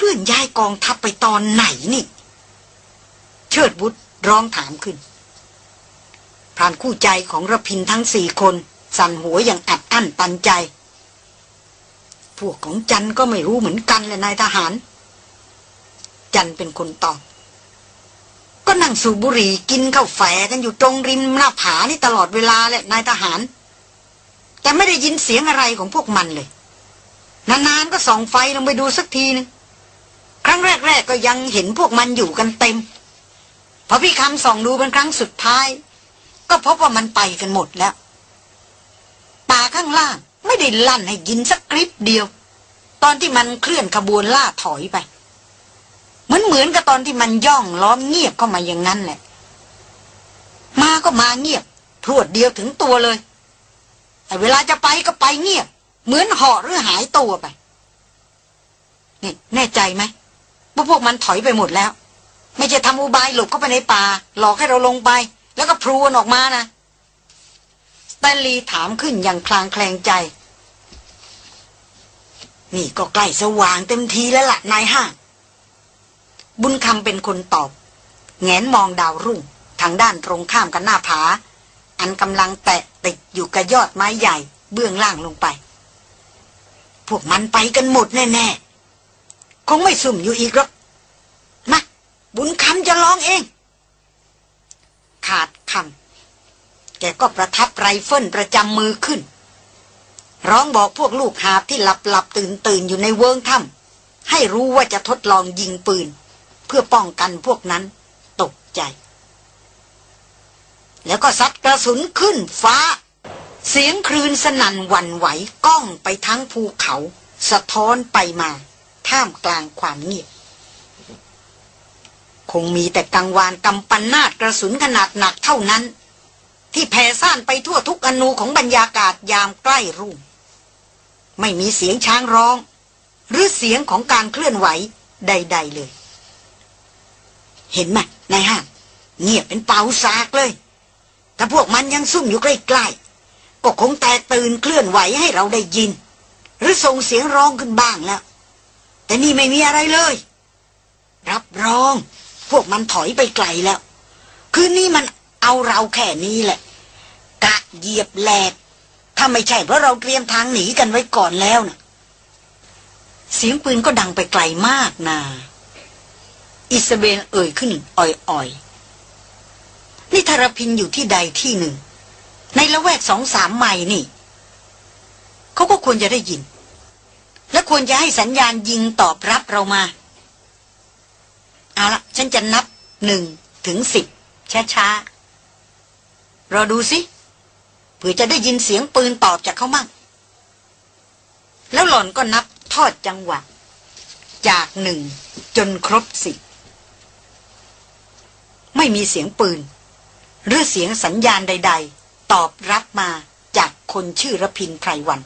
ลื่อนย้ายกองทัพไปตอนไหนนี่ เชิดบุตรร้องถามขึ้นพรานคู่ใจของระพินทั้งสี่คน สั่นหัวอย่างอัดอั้นตันใจ พวกของจันก็ไม่รู้เหมือนกันเลยนายทหาร จันเป็นคนตอบ ก็นั่งสูบบุหรี่กินข้าวแฝกันอยู่ตรงริมหน้าผานี่ตลอดเวลาแหละนายทหาร แต่ไม่ได้ยินเสียงอะไรของพวกมันเลยนานๆก็ส่องไฟลงไปดูสักทีนึง รั้งแรก ๆ ก็ยังเห็นพวกมันอยู่กันเต็ม พอพี่คำส่องดูเป็นครั้งสุดท้าย ก็พบว่ามันไปกันหมดแล้ว ป่าข้างล่างไม่ได้ลั่นให้ยินสักกริบเดียว ตอนที่มันเคลื่อนขบวนล่าถอยไป เหมือนเหมือนกับตอนที่มันย่องล้อมเงียบเข้ามาอย่างนั้นแหละ มาก็มาเงียบพรวดเดียวถึงตัวเลยแต่เวลาจะไปก็ไปเงียบ เหมือนห่อหรือหายตัวไปนี่แน่ใจไหม ว่าพวกมันถอยไปหมดแล้ว ไม่จะทำอุบายหลบเข้าไปในป่า หลอกให้เราลงไป แล้วก็พรวนออกมานะสแตนลีถามขึ้นอย่างคลางแคลงใจ นี่ก็ใกล้สว่างเต็มทีแล้วละ่ะนายห้างบุญคำเป็นคนตอบ แงนมองดาวรุ่ง ทางด้านตรงข้ามกันหน้าผา อันกำลังแตะติดอยู่กับยอดไม้ใหญ่ เบื้องล่างลงไป พวกมันไปกันหมดแน่ๆ คงไม่สุ่มอยู่อีกหรอกมาบุญคำจะร้องเอง ขาดคำแกก็ประทับไรเฟิลประจำมือขึ้น ร้องบอกพวกลูกหาบที่หลับหลับตื่นตื่นอยู่ในเวิงถ้ำให้รู้ว่าจะทดลองยิงปืน เพื่อป้องกันพวกนั้น ตกใจ แล้วก็ซัดกระสุนขึ้นฟ้า เสียงคลื่นสนั่นวันไหวก้องไปทั้งภูเขา สะท้อนไปมา ท่ามกลางความเงียบ คงมีแต่กังวานกำปันนาดกระสุนขนาดหนักเท่านั้น ที่แผ่ซ่านไปทั่วทุกอนูของบรรยากาศยามใกล้รุ่ง ไม่มีเสียงช้างร้อง หรือเสียงของการเคลื่อนไหวใด ๆ เลย เห็นไหมนายห้างเงียบเป็นเป่าซากเลยถ้าพวกมันยังซุ่มอยู่ใกล้ๆก็คงแตกตื่นเคลื่อนไหวให้เราได้ยิน หรือส่งเสียงร้องขึ้นบ้างแล้ว แต่นี่ไม่มีอะไรเลย รับรอง พวกมันถอยไปไกลแล้ว คืนนี้มันเอาเราแค่นี้แหละ กะเหยียบแหลก ถ้าไม่ใช่เพราะเราเตรียมทางหนีกันไว้ก่อนแล้วนะเสียงปืนก็ดังไปไกลมากนาอิสเบนเอ่ยขึ้นอ่อยๆ นี่ทารพินอยู่ที่ใดที่หนึ่ง ในละแวกสองสามไมล์นี่ เขาก็ควรจะได้ยิน และควรจะให้สัญญาณยิงตอบรับเรามา เอาละฉันจะนับหนึ่งถึงสิบช้าๆรอดูสิเผื่อจะได้ยินเสียงปืนตอบจากเขามั่ง แล้วหล่อนก็นับทอดจังหวะ จากหนึ่งจนครบสิบไม่มีเสียงปืน หรือเสียงสัญญาณใด ๆ ตอบรับมาจากคนชื่อระพินไพรวัน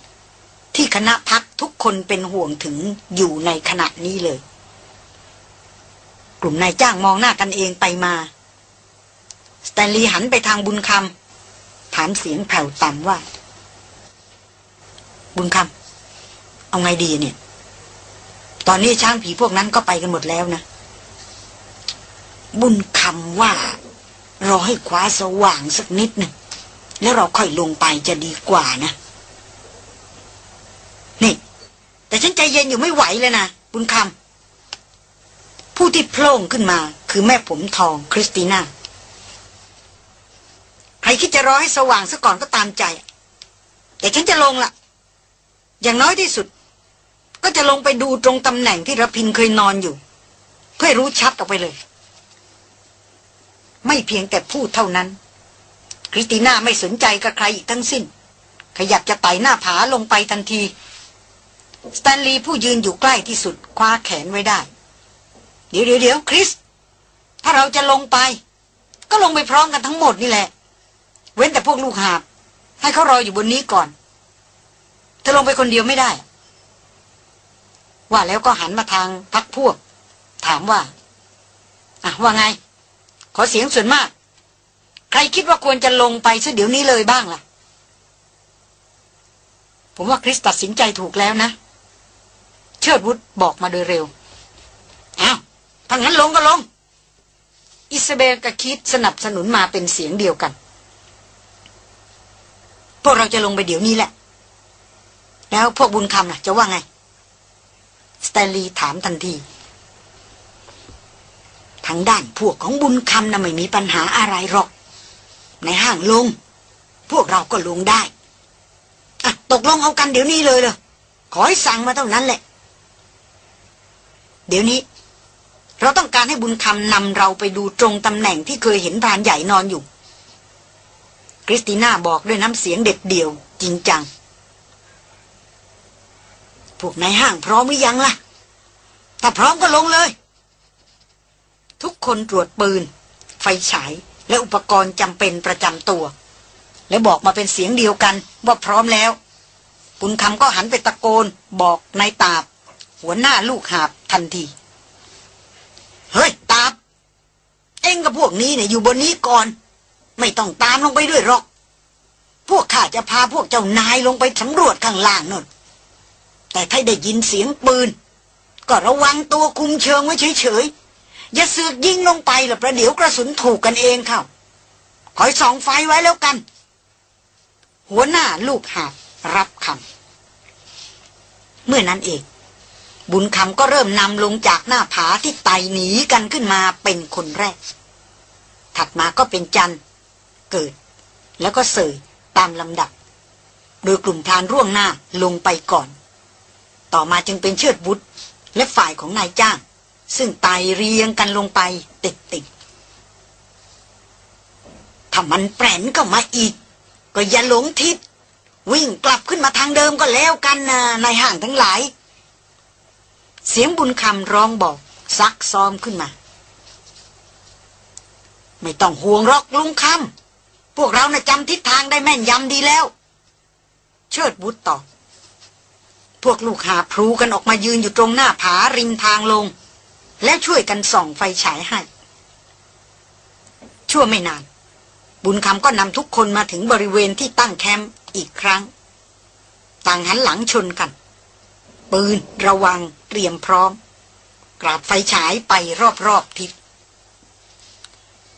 ที่คณะพักทุกคนเป็นห่วงถึงอยู่ในขณะนี้เลย กลุ่มนายจ้างมองหน้ากันเองไปมา สแตนลีย์หันไปทางบุญคำถามเสียงแผ่วต่ำว่า บุญคำเอาไงดีเนี่ย ตอนนี้ช้างผีพวกนั้นก็ไปกันหมดแล้วนะ บุญคำว่ารอให้คว้าสว่างสักนิดหนึ่งแล้วเราค่อยลงไปจะดีกว่านะ นี่ แต่ฉันใจเย็นอยู่ไม่ไหวเลยนะบุญคำผู้ที่โผล่ขึ้นมาคือแม่ผมทองคริสติน่าใครคิดจะรอให้สว่างซะก่อนก็ตามใจ แต่ฉันจะลงละอย่างน้อยที่สุด ก็จะลงไปดูตรงตำแหน่งที่รพินเคยนอนอยู่ เพื่อรู้ชัดออกไปเลย ไม่เพียงแต่พูดเท่านั้น คริสติน่าไม่สนใจกับใครอีกทั้งสิ้น ขยับจะไต่หน้าผาลงไปทันที สแตนลีย์ผู้ยืนอยู่ใกล้ที่สุดคว้าแขนไว้ได้เดี๋ยวเดี๋ยวเดี๋ยวคริส ถ้าเราจะลงไป ก็ลงไปพร้อมกันทั้งหมดนี่แหละ เว้นแต่พวกลูกหาบ ให้เขารออยู่บนนี้ก่อนเธอลงไปคนเดียวไม่ได้ ว่าแล้วก็หันมาทางพักพวก ถามว่า อะว่าไง ขอเสียงส่วนมาก ใครคิดว่าควรจะลงไปซะเดี๋ยวนี้เลยบ้างล่ะ ผมว่าคริสตัดสินใจถูกแล้วนะ เชิดวุฒบอกมาโดยเร็วถ้างั้นลงก็ลง อิสเบลกับคิดสนับสนุนมาเป็นเสียงเดียวกัน พวกเราจะลงไปเดี๋ยวนี้แหละ แล้วพวกบุญคำล่ะ จะว่าไง สแตนลีย์ถามทันทีทางด้านพวกของบุญคำนะ่ะไม่มีปัญหาอะไรหรอก ในห้างลง พวกเราก็ลงได้อะตกลงเอากันเดี๋ยวนี้เลยเลยขอให้สั่งมาเท่านั้นแหละ เดี๋ยวนี้ เราต้องการให้บุญคำนำเราไปดูตรงตำแหน่งที่เคยเห็นพรานใหญ่นอนอยู่ คริสติน่าบอกด้วยน้ำเสียงเด็ดเดี่ยว จริงจัง พวกนายห้างพร้อมหรือยังล่ะ ถ้าพร้อมก็ลงเลย ทุกคนตรวจปืน ไฟฉายและอุปกรณ์จำเป็นประจำตัว และบอกมาเป็นเสียงเดียวกันว่าพร้อมแล้วปุณคำก็หันไปตะโกน บอกนายตาบ หัวหน้าลูกหาบ ทันที เฮ้ย ตาบเอ็งกับพวกนี้เนี่ยอยู่บนนี้ก่อน ไม่ต้องตามลงไปด้วยหรอก พวกข้าจะพาพวกเจ้านายลงไปสำรวจข้างล่างนนแต่ถ้าได้ยินเสียงปืน ก็ระวังตัวคุมเชิงไว้เฉยๆ อย่าเสือกยิงลงไปหรอกประเดี๋ยวกระสุนถูกกันเองเข้าคอยส่องไฟไว้แล้วกัน หัวหน้าลูกหาบรับคำเมื่อนั้นเอง บุญคำก็เริ่มนำลงจากหน้าผาที่ไต่หนีกันขึ้นมาเป็นคนแรก ถัดมาก็เป็นจันเกิด แล้วก็เสยตามลำดับ โดยกลุ่มพรานร่วงหน้าลงไปก่อน ต่อมาจึงเป็นเชิดบุตรและฝ่ายของนายจ้าง ซึ่งไตเรียงกันลงไปติดติดถ้ามันแปรนก็มาอีก ก็อย่าหลงทิศ วิ่งกลับขึ้นมาทางเดิมก็แล้วกันนะนายห่างทั้งหลาย เสียงบุญคำร้องบอกซักซ้อมขึ้นมา ไม่ต้องห่วงรอกลุงคำพวกเรานะ่ะจำทิศทางได้แม่นยำดีแล้ว เชิดบุตรตอบพวกลูกหาพลูกันออกมายืนอยู่ตรงหน้าผาริมทางลง และช่วยกันส่องไฟฉายให้ชั่วไม่นาน บุญคำก็นำทุกคนมาถึงบริเวณที่ตั้งแคมป์อีกครั้ง ต่างหันหลังชนกัน ปืนระวังเตรียมพร้อม กราบไฟฉายไปรอบๆทิศ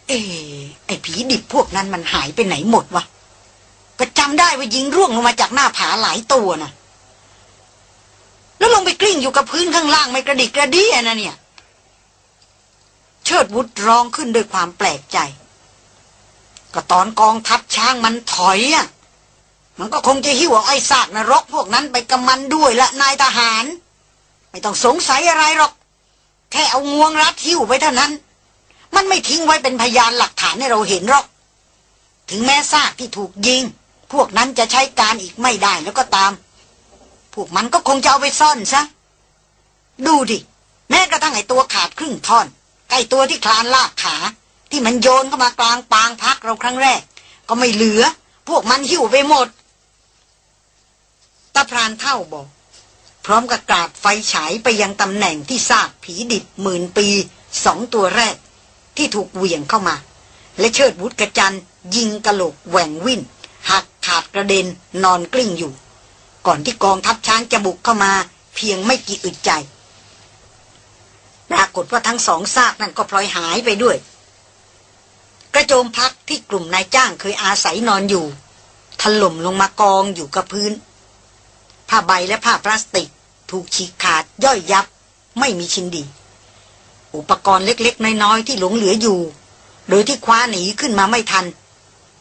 เอไอผีดิบพวกนั้นมันหายไปไหนหมดวะก็จำได้ว่ายิงร่วงลงมาจากหน้าผาหลายตัวนะแล้วลงไปกลิ้งอยู่กับพื้นข้างล่างไม่กระดิกกระดี้นะเนี่ย เชิดวุฒร้องขึ้นด้วยความแปลกใจ ก็ตอนกองทัพช้างมันถอยอะ มันก็คงจะหิ้วเอาไอ้ซากนรกพวกนั้นไปกำมันด้วยละนายทหาร ไม่ต้องสงสัยอะไรหรอก แค่เอางวงรัดหิ้วไปเท่านั้น มันไม่ทิ้งไว้เป็นพยานหลักฐานให้เราเห็นหรอก ถึงแม้ซากที่ถูกยิง พวกนั้นจะใช้การอีกไม่ได้แล้วก็ตาม พวกมันก็คงจะเอาไปซ่อนซะ ดูดิแม้กระทั่งไอ้ตัวขาดครึ่งท่อนไก่ตัวที่คลานลากขา ที่มันโยนเข้ามากลางปางพักเราครั้งแรก ก็ไม่เหลือ พวกมันหิวไปหมด ตาพรานเท่าบอก พร้อมกับกราดไฟฉายไปยังตำแหน่งที่ซากผีดิบหมื่นปีสองตัวแรก ที่ถูกเหวี่ยงเข้ามา และเชิดวุฒกระจันยิงกระโหลกแหว่งวิ่นหักขาดกระเด็นนอนกลิ้งอยู่ ก่อนที่กองทัพช้างจะบุกเข้ามา เพียงไม่กี่อึดใจปรากฏว่าทั้งสองซากนั่นก็พลอยหายไปด้วย กระโจมพักที่กลุ่มนายจ้างเคยอาศัยนอนอยู่ถล่มลงมากองอยู่กับพื้น ผ้าใบและผ้าพลาสติก ถูกฉีกขาดย่อยยับ ไม่มีชิ้นดี อุปกรณ์เล็กๆ น้อยๆ ที่หลงเหลืออยู่ โดยที่คว้าหนีขึ้นมาไม่ทัน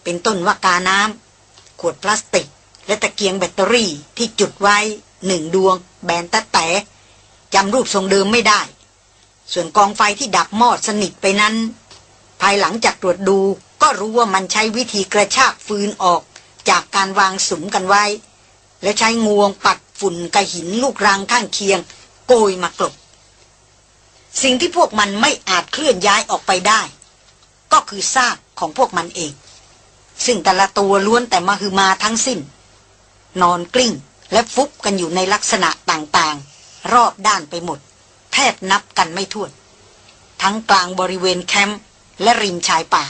เป็นต้นว่ากาน้ำขวดพลาสติก และตะเกียงแบตเตอรี่ที่จุดไว้หนึ่งดวง แบนตะแต่จำรูปทรงเดิมไม่ได้ ส่วนกองไฟที่ดับมอดสนิทไปนั้น ภายหลังจากตรวจดูก็รู้ว่ามันใช้วิธีกระชากฟืนออกจากการวางสุมกันไว้ และใช้งวงปัดฝุ่นกระหินลูกรังข้างเคียง โกยมากลบ สิ่งที่พวกมันไม่อาจเคลื่อนย้ายออกไปได้ ก็คือซากของพวกมันเอง ซึ่งแต่ละตัวล้วนแต่มาคือมาทั้งสิ้น นอนกลิ้งและฟุบกันอยู่ในลักษณะต่างๆ รอบด้านไปหมด แทบนับกันไม่ถ้วน ทั้งกลางบริเวณแคมป์และริมชายป่า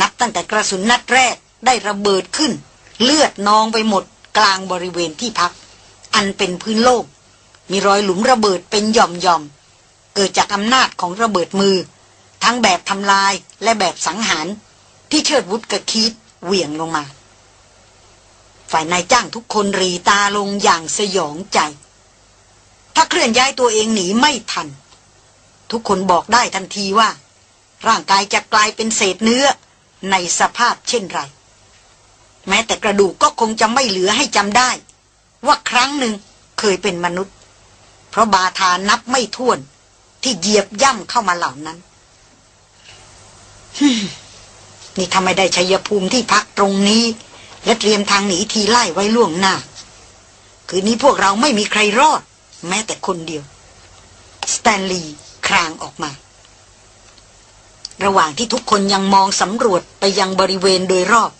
นับตั้งแต่กระสุนนัดแรกได้ระเบิดขึ้น เลือดนองไปหมด ลางบริเวณที่พัก อันเป็นพื้นโล่งมีรอยหลุมระเบิดเป็นหย่อมๆ เกิดจากอำนาจของระเบิดมือ ทั้งแบบทำลายและแบบสังหาร ที่เชิดวุฒกับคีดเหวี่ยงลงมา ฝ่ายนายจ้างทุกคนรีตาลงอย่างสยองใจ ถ้าเคลื่อนย้ายตัวเองหนีไม่ทัน ทุกคนบอกได้ทันทีว่า ร่างกายจะกลายเป็นเศษเนื้อในสภาพเช่นไร แม้แต่กระดูกก็คงจะไม่เหลือให้จำได้ ว่าครั้งหนึ่งเคยเป็นมนุษย์ เพราะบาทานับไม่ถ้วน ที่เหยียบย่ำเข้ามาเหล่านั้นนี่ทำไม่ได้ชัยภูมิที่พักตรงนี้ และเตรียมทางหนีทีไล่ไว้ล่วงหน้า คืนนี้พวกเราไม่มีใครรอด แม้แต่คนเดียว สแตนลีย์ครางออกมา ระหว่างที่ทุกคนยังมองสำรวจไปยังบริเวณโดยรอบ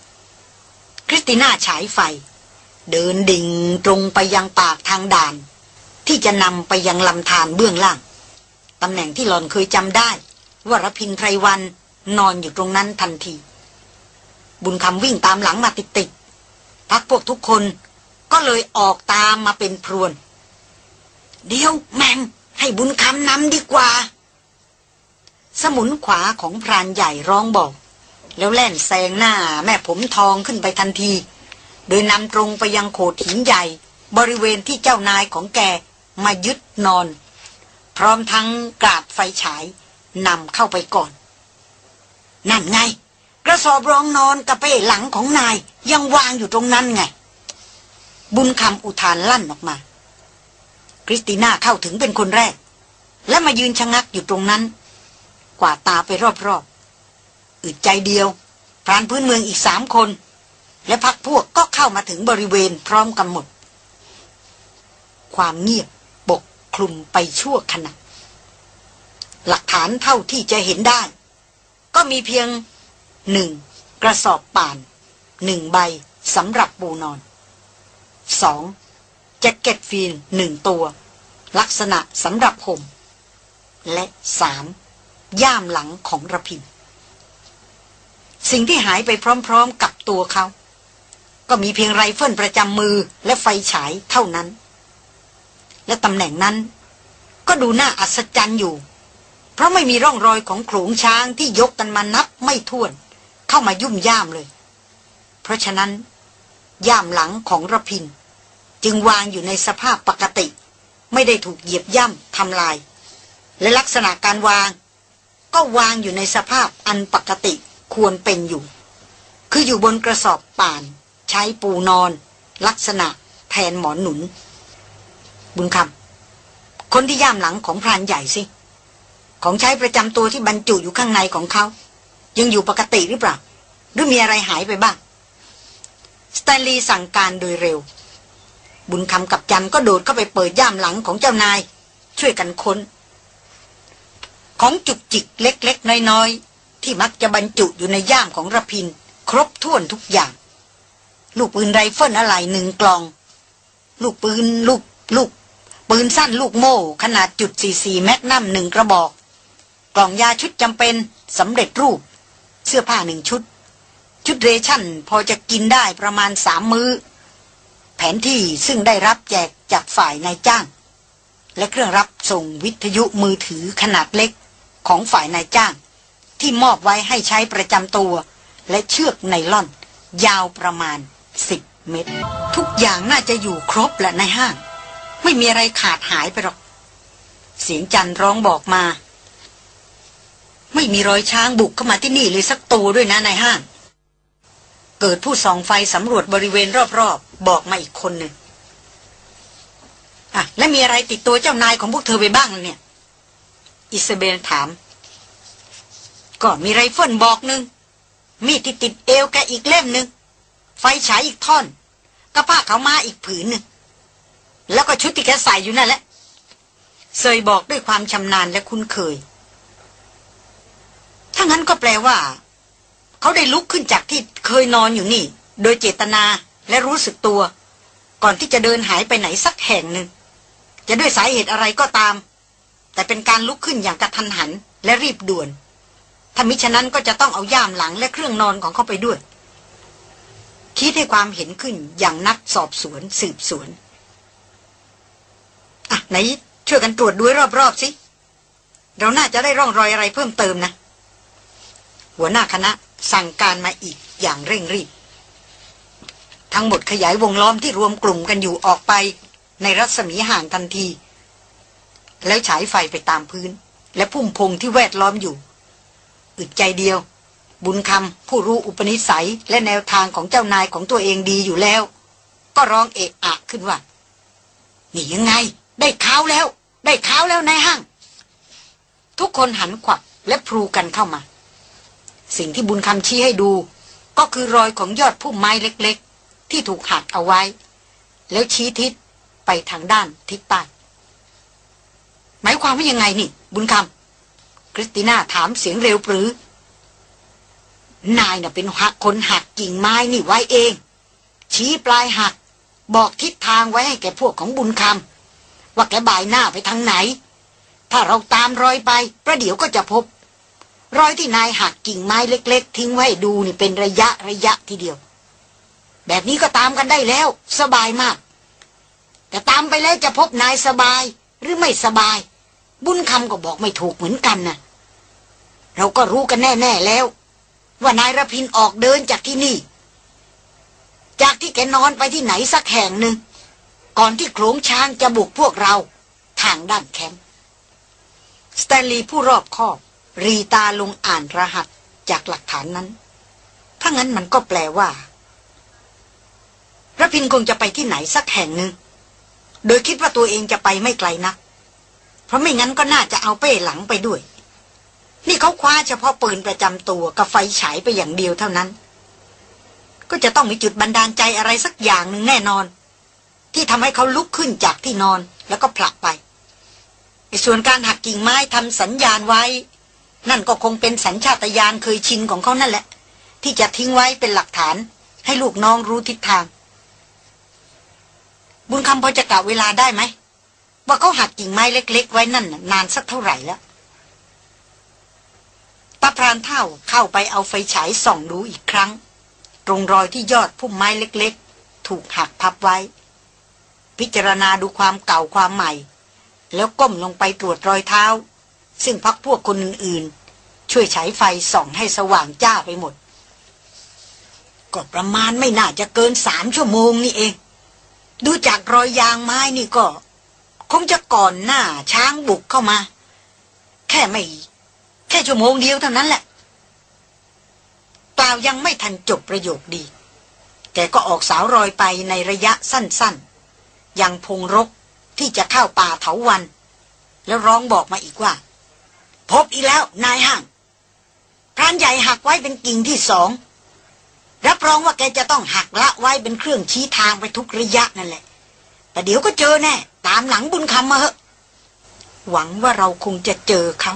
คริสติน่าฉายไฟ เดินดิ่งตรงไปยังปากทางด่าน ที่จะนำไปยังลำธารเบื้องล่างตำแหน่งที่หลอนเคยจำได้ ว่ารพินไพรวันนอนอยู่ตรงนั้นทันที บุญคำวิ่งตามหลังมาติดๆพักพวกทุกคนก็เลยออกตามมาเป็นพรวน เดี๋ยวแมงให้บุญคำนำดีกว่า สมุนขวาของพรานใหญ่ร้องบอก แล้วแล่นแซงหน้าแม่ผมทองขึ้นไปทันที โดยนำตรงไปยังโขดหินใหญ่ บริเวณที่เจ้านายของแกมายึดนอน พร้อมทั้งกราดไฟฉายนำเข้าไปก่อน นั่นไง กระสอบรองนอนกระเป้หลังของนายยังวางอยู่ตรงนั้นไง บุญคำอุทานลั่นออกมา คริสติน่าเข้าถึงเป็นคนแรก และมายืนชะงักอยู่ตรงนั้น กว่าตาไปรอบ อึดใจเดียวพรานพื้นเมืองอีกสามคน และพักพวกก็เข้ามาถึงบริเวณพร้อมกันหมด ความเงียบปกคลุมไปชั่วขณะ หลักฐานเท่าที่จะเห็นได้ ก็มีเพียงหนึ่งกระสอบป่านหนึ่งใบสำหรับปูนอนสองแจ็คเก็ตฟีนหนึ่งตัว ลักษณะสำหรับห่มและสามย่ามหลังของระพิน สิ่งที่หายไปพร้อมๆกับตัวเขา ก็มีเพียงไรเฟิลประจำมือและไฟฉายเท่านั้น และตำแหน่งนั้น ก็ดูน่าอัศจรรย์อยู่ เพราะไม่มีร่องรอยของโขลงช้างที่ยกกันมานับไม่ถ้วน เข้ามายุ่มย่ามเลย เพราะฉะนั้น ย่ามหลังของระพิน จึงวางอยู่ในสภาพปกติ ไม่ได้ถูกเหยียบย่ำทำลาย และลักษณะการวาง ก็วางอยู่ในสภาพอันปกติ ควรเป็นอยู่ คืออยู่บนกระสอบป่าน ใช้ปูนอน ลักษณะแทนหมอนหนุน บุญคำคนที่ย่ามหลังของพรานใหญ่สิ ของใช้ประจำตัวที่บรรจุอยู่ข้างในของเขา ยังอยู่ปกติหรือเปล่า หรือมีอะไรหายไปบ้าง สแตนลีย์สั่งการโดยเร็ว บุญคำกับจันก็โดดเข้าไปเปิดย่ามหลังของเจ้านาย ช่วยกันค้นของจุกจิกเล็ก ๆ น้อยๆ ที่มักจะบรรจุอยู่ในย่ามของรพินทร์ ครบถ้วนทุกอย่าง ลูกปืนไรเฟิลอะไรหนึ่งกล่อง ลูกปืนลูกลูก ปืนสั้นลูกโม่ ขนาดจุด44แมกนัมหนึ่งกระบอก กล่องยาชุดจำเป็นสำเร็จรูป เสื้อผ้าหนึ่งชุด ชุด ration พอจะกินได้ประมาณสามมื้อ แผนที่ซึ่งได้รับแจกจากฝ่ายนายจ้าง และเครื่องรับส่งวิทยุมือถือขนาดเล็กของฝ่ายนายจ้าง ที่มอบไว้ให้ใช้ประจำตัว และเชือกไนล่อน ยาวประมาณสิบเมตร ทุกอย่างน่าจะอยู่ครบแหละในห้าง ไม่มีอะไรขาดหายไปหรอก เสียงจันร้องบอกมา ไม่มีรอยช้างบุกเข้ามาที่นี่เลยสักตัวด้วยนะในห้าง เกิดผู้ส่องไฟสำรวจบริเวณรอบๆบบอกมาอีกคนหนึ่งอะและมีอะไรติดตัวเจ้านายของพวกเธอไปบ้างเนี่ย อิสเบลถาม ก็มีไรเฟิลบอกหนึ่ง มีดที่ติดเอวแกอีกเล่มหนึ่ง ไฟฉายอีกท่อนกะผ้าขาวม้าอีกผืนหนึ่ง แล้วก็ชุดที่แกใส่อยู่นั่นแหละเสยบอกด้วยความชำนาญและคุ้นเคย ถ้างั้นก็แปลว่า เขาได้ลุกขึ้นจากที่เคยนอนอยู่นี่ โดยเจตนาและรู้สึกตัว ก่อนที่จะเดินหายไปไหนสักแห่งหนึ่ง จะด้วยสาเหตุอะไรก็ตาม แต่เป็นการลุกขึ้นอย่างกระทันหันและรีบด่วน ถ้ามิฉะนั้นก็จะต้องเอาย่ามหลังและเครื่องนอนของเขาไปด้วย คิดให้ความเห็นขึ้นอย่างนักสอบสวนสืบสวน อะ ไหน ช่วยกันตรวจดูรอบๆสิ เราน่าจะได้ร่องรอยอะไรเพิ่มเติมนะ หัวหน้าคณะสั่งการมาอีกอย่างเร่งรีบ ทั้งหมดขยายวงล้อมที่รวมกลุ่มกันอยู่ออกไป ในรัศมีห่างทันที แล้วฉายไฟไปตามพื้น และพุ่มพงที่แวดล้อมอยู่ อึดใจเดียว บุญคำผู้รู้อุปนิสัยและแนวทางของเจ้านายของตัวเองดีอยู่แล้ว ก็ร้องเอะอะขึ้นว่านี่ยังไง ได้ข่าวแล้ว ได้ข่าวแล้วนายห้าง ทุกคนหันขวับและพลูกันเข้ามา สิ่งที่บุญคำชี้ให้ดู ก็คือรอยของยอดพุ่มไม้เล็กๆ ที่ถูกหักเอาไว้ แล้วชี้ทิศไปทางด้านทิศใต้หมายความว่ายังไงนี่ บุญคำ คริสติน่าถามเสียงเร็วปรือ นายน่ะเป็นหักคนหักกิ่งไม้นี่ไว้เอง ชี้ปลายหัก บอกทิศทางไว้ให้แกพวกของบุญคำว่าแกบ่ายหน้าไปทางไหน ถ้าเราตามรอยไป ประเดี๋ยวก็จะพบ รอยที่นายหักกิ่งไม้เล็ก ๆ ทิ้งไว้ดูนี่เป็นระยะระยะทีเดียว แบบนี้ก็ตามกันได้แล้ว สบายมาก แต่ตามไปแล้วจะพบนายสบายหรือไม่สบาย บุญคำก็บอกไม่ถูกเหมือนกันนะเราก็รู้กันแน่ๆแล้ว ว่านายระพินออกเดินจากที่นี่ จากที่แกนอนไปที่ไหนสักแห่งหนึ่ง ก่อนที่โขลงช้างจะบุกพวกเรา ทางด้านแคมป์สแตนลีย์ผู้รอบคอบ รีตาลงอ่านรหัสจากหลักฐานนั้น ถ้างั้นมันก็แปลว่าระพินคงจะไปที่ไหนสักแห่งหนึ่ง โดยคิดว่าตัวเองจะไปไม่ไกลนัก เพราะไม่งั้นก็น่าจะเอาเป้หลังไปด้วย นี่เขาคว้าเฉพาะปืนประจำตัวกับไฟฉายไปอย่างเดียวเท่านั้น ก็จะต้องมีจุดบันดาลใจอะไรสักอย่างหนึ่งแน่นอน ที่ทำให้เขาลุกขึ้นจากที่นอนแล้วก็ผลักไปส่วนการหักกิ่งไม้ทำสัญญาณไว้ นั่นก็คงเป็นสัญชาตญาณเคยชินของเขานั่นแหละ ที่จะทิ้งไว้เป็นหลักฐาน ให้ลูกน้องรู้ทิศทาง บุญคำพอจะกะเวลาได้ไหม ว่าเขาหักกิ่งไม้เล็ก ๆ ไว้นั่นนานสักเท่าไหร่แล้วตาพรานเท่าเข้าไปเอาไฟฉายส่องดูอีกครั้ง ตรงรอยที่ยอดพุ่มไม้เล็ก ๆ ถูกหักพับไว้ พิจารณาดูความเก่าความใหม่ แล้วก้มลงไปตรวจรอยเท้า ซึ่งพักพวกคนอื่นๆ ช่วยฉายไฟส่องให้สว่างจ้าไปหมดก็ประมาณไม่น่าจะเกินสามชั่วโมงนี่เอง ดูจากรอยยางไม้นี่ก็ คงจะก่อนหน้าช้างบุกเข้ามา แค่ไม่ แค่ชั่วโมงเดียวเท่านั้นแหละเปล่ายังไม่ทันจบประโยคดี แกก็ออกสาวรอยไปในระยะสั้นๆ ยังพงรกที่จะเข้าป่าเถาวัน แล้วร้องบอกมาอีกว่า พบอีกแล้วนายห่างพรานใหญ่หักไว้เป็นกิ่งที่สองรับรองว่าแกจะต้องหักละไว้เป็นเครื่องชี้ทางไปทุกระยะนั่นแหละ แต่เดี๋ยวก็เจอแน่ ตามหลังบุญคำมาเหอะ หวังว่าเราคงจะเจอเขา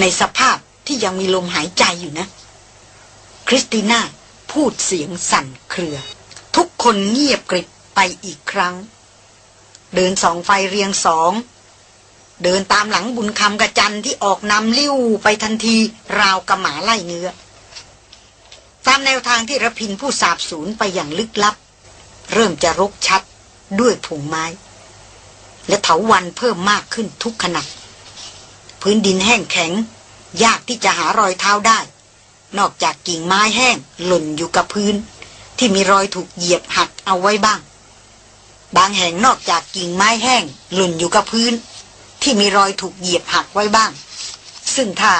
ในสภาพที่ยังมีลมหายใจอยู่นะ คริสติน่าพูดเสียงสั่นเครือ ทุกคนเงียบกริบไปอีกครั้ง เดินสองไฟเรียงสอง เดินตามหลังบุญคำกระจันที่ออกนำลิ้วไปทันทีราวกระหมาไล่เนื้อ ตามแนวทางที่ระพินผู้สาบสูญไปอย่างลึกลับ เริ่มจะรกชัดด้วยผงไม้ และเถาวันเพิ่มมากขึ้นทุกขณะพื้นดินแห้งแข็ง ยากที่จะหารอยเท้าได้ นอกจากกิ่งไม้แห้งหล่นอยู่กับพื้น ที่มีรอยถูกเหยียบหักเอาไว้บ้าง บางแห่งนอกจากกิ่งไม้แห้งหล่นอยู่กับพื้น ที่มีรอยถูกเหยียบหักไว้บ้าง ซึ่งถ้า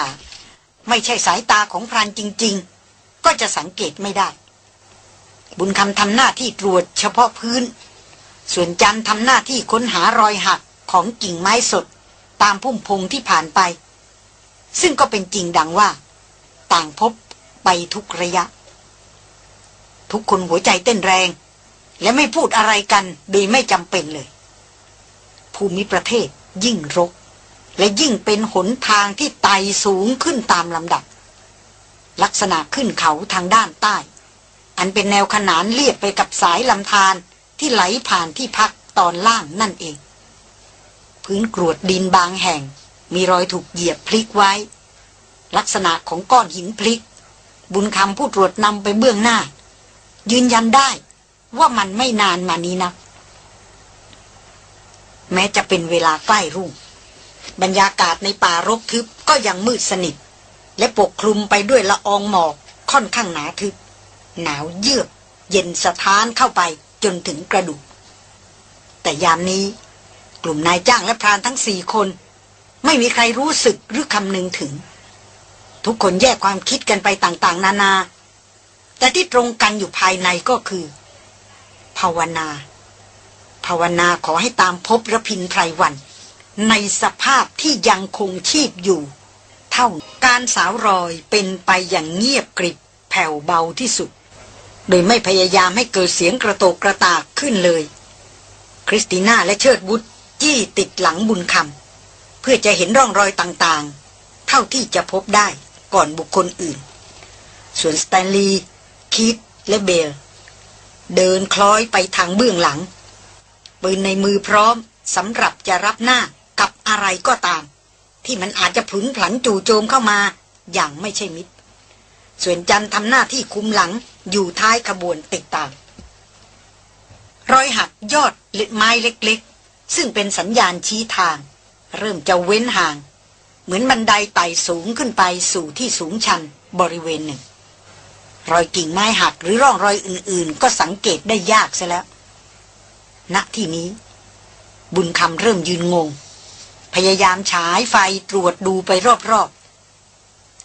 ไม่ใช่สายตาของพรานจริง ๆ ก็จะสังเกตไม่ได้ บุญคำทำหน้าที่ตรวจเฉพาะพื้น ส่วนจันทำหน้าที่ค้นหารอยหักของกิ่งไม้สด ตามพุ่มพงที่ผ่านไป ซึ่งก็เป็นจริงดังว่า ต่างพบไปทุกระยะ ทุกคนหัวใจเต้นแรง และไม่พูดอะไรกันโดยไม่จำเป็นเลย ภูมิประเทศยิ่งรก และยิ่งเป็นหนทางที่ไต่สูงขึ้นตามลำดับ ลักษณะขึ้นเขาทางด้านใต้ อันเป็นแนวขนานเลียบไปกับสายลำธาร ที่ไหลผ่านที่พักตอนล่างนั่นเอง พื้นกรวดดินบางแห่ง มีรอยถูกเหยียบพลิกไว้ ลักษณะของก้อนหินพลิก บุญคำผู้ตรวจนำไปเบื้องหน้า ยืนยันได้ว่ามันไม่นานมานี้นะแม้จะเป็นเวลาใกล้รุ่ง บรรยากาศในป่ารกทึบก็ยังมืดสนิท และปกคลุมไปด้วยละอองหมอกค่อนข้างหนาทึบ หนาวเยือก เย็นสะท้านเข้าไป จนถึงกระดูก แต่ยามนี้ กลุ่มนายจ้างและพรานทั้งสี่คน ไม่มีใครรู้สึกหรือคำนึงถึง ทุกคนแยกความคิดกันไปต่างๆ นานา แต่ที่ตรงกันอยู่ภายในก็คือ ภาวนา ภาวนาขอให้ตามพบระพินไพรวัน ในสภาพที่ยังคงชีพอยู่ เท่าการสาวรอยเป็นไปอย่างเงียบกริบแผ่วเบาที่สุด โดยไม่พยายามให้เกิดเสียงกระโตกกระตากขึ้นเลย คริสติน่าและเชิดบุตรจี้ติดหลังบุญคำเพื่อจะเห็นร่องรอยต่างๆ เท่าที่จะพบได้ก่อนบุคคลอื่น ส่วนสแตนลีย์คิดและเบล เดินคล้อยไปทางเบื้องหลัง ปืนในมือพร้อมสำหรับจะรับหน้ากับอะไรก็ตาม ที่มันอาจจะผุนผันจู่โจมเข้ามาอย่างไม่ใช่มิตร ส่วนจันทำหน้าที่คุมหลังอยู่ท้ายขบวนติดตาม รอยหักยอดเล็ไม้เล็กๆ ซึ่งเป็นสัญญาณชี้ทาง เริ่มจะเว้นห่าง เหมือนบันไดไต่สูงขึ้นไปสู่ที่สูงชันบริเวณหนึ่ง รอยกิ่งไม้หักหรือร่องรอยอื่นๆ ก็สังเกตได้ยากซะแล้ว ณที่นี้ บุญคำเริ่มยืนงง พยายามฉายไฟตรวจดูไปรอบๆ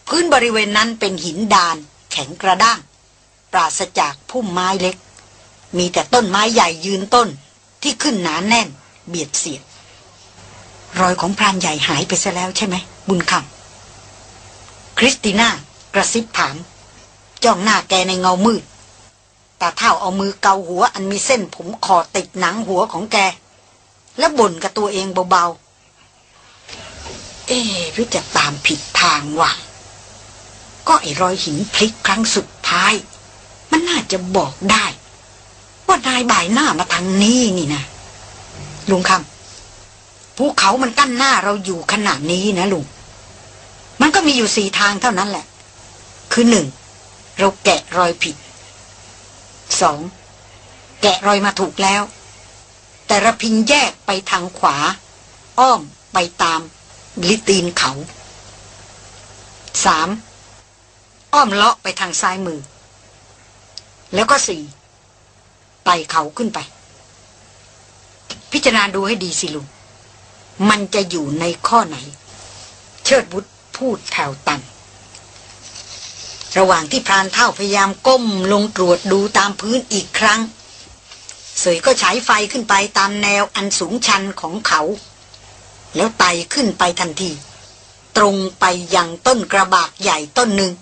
พื้นบริเวณนั้นเป็นหินดาน แข็งกระด้าง ปราศจากพุ่มไม้เล็ก มีแต่ต้นไม้ใหญ่ยืนต้นที่ขึ้นหนาแน่น เบียดเสียด รอยของพรานใหญ่หายไปซะแล้วใช่ไหม บุญคำคริสติน่ากระซิบถาม จ้องหน้าแกในเงามืดตาเท่าเอามือเกาหัวอันมีเส้นผมคอติดหนังหัวของแก แล้วบ่นกับตัวเองเบาๆ เอ๊หรือจะตามผิดทางว่ะ ก็ไอ้รอยหินพลิกครั้งสุดท้าย มันน่าจะบอกได้ ว่านายบ่ายหน้ามาทางนี้นี่นะลุงคำภูเขามันกั้นหน้าเราอยู่ขนาดนี้นะลุงมันก็มีอยู่สี่ทางเท่านั้นแหละ คือหนึ่งเราแกะรอยผิดสองแกะรอยมาถูกแล้ว แต่ระพินแยกไปทางขวา อ้อมไปตามลิตีนเขาสาม อ้อมเลาะไปทางซ้ายมือ แล้วก็สี่ไต่เขาขึ้นไป พิจารณาดูให้ดีสิลุงมันจะอยู่ในข้อไหน เชิดบุตรพูดแถวตันระหว่างที่พรานเท่าพยายามก้มลงตรวจดูตามพื้นอีกครั้ง เสยก็ฉายไฟขึ้นไปตามแนวอันสูงชันของเขา แล้วไต่ขึ้นไปทันที ตรงไปยังต้นกระบากใหญ่ต้นหนึ่ง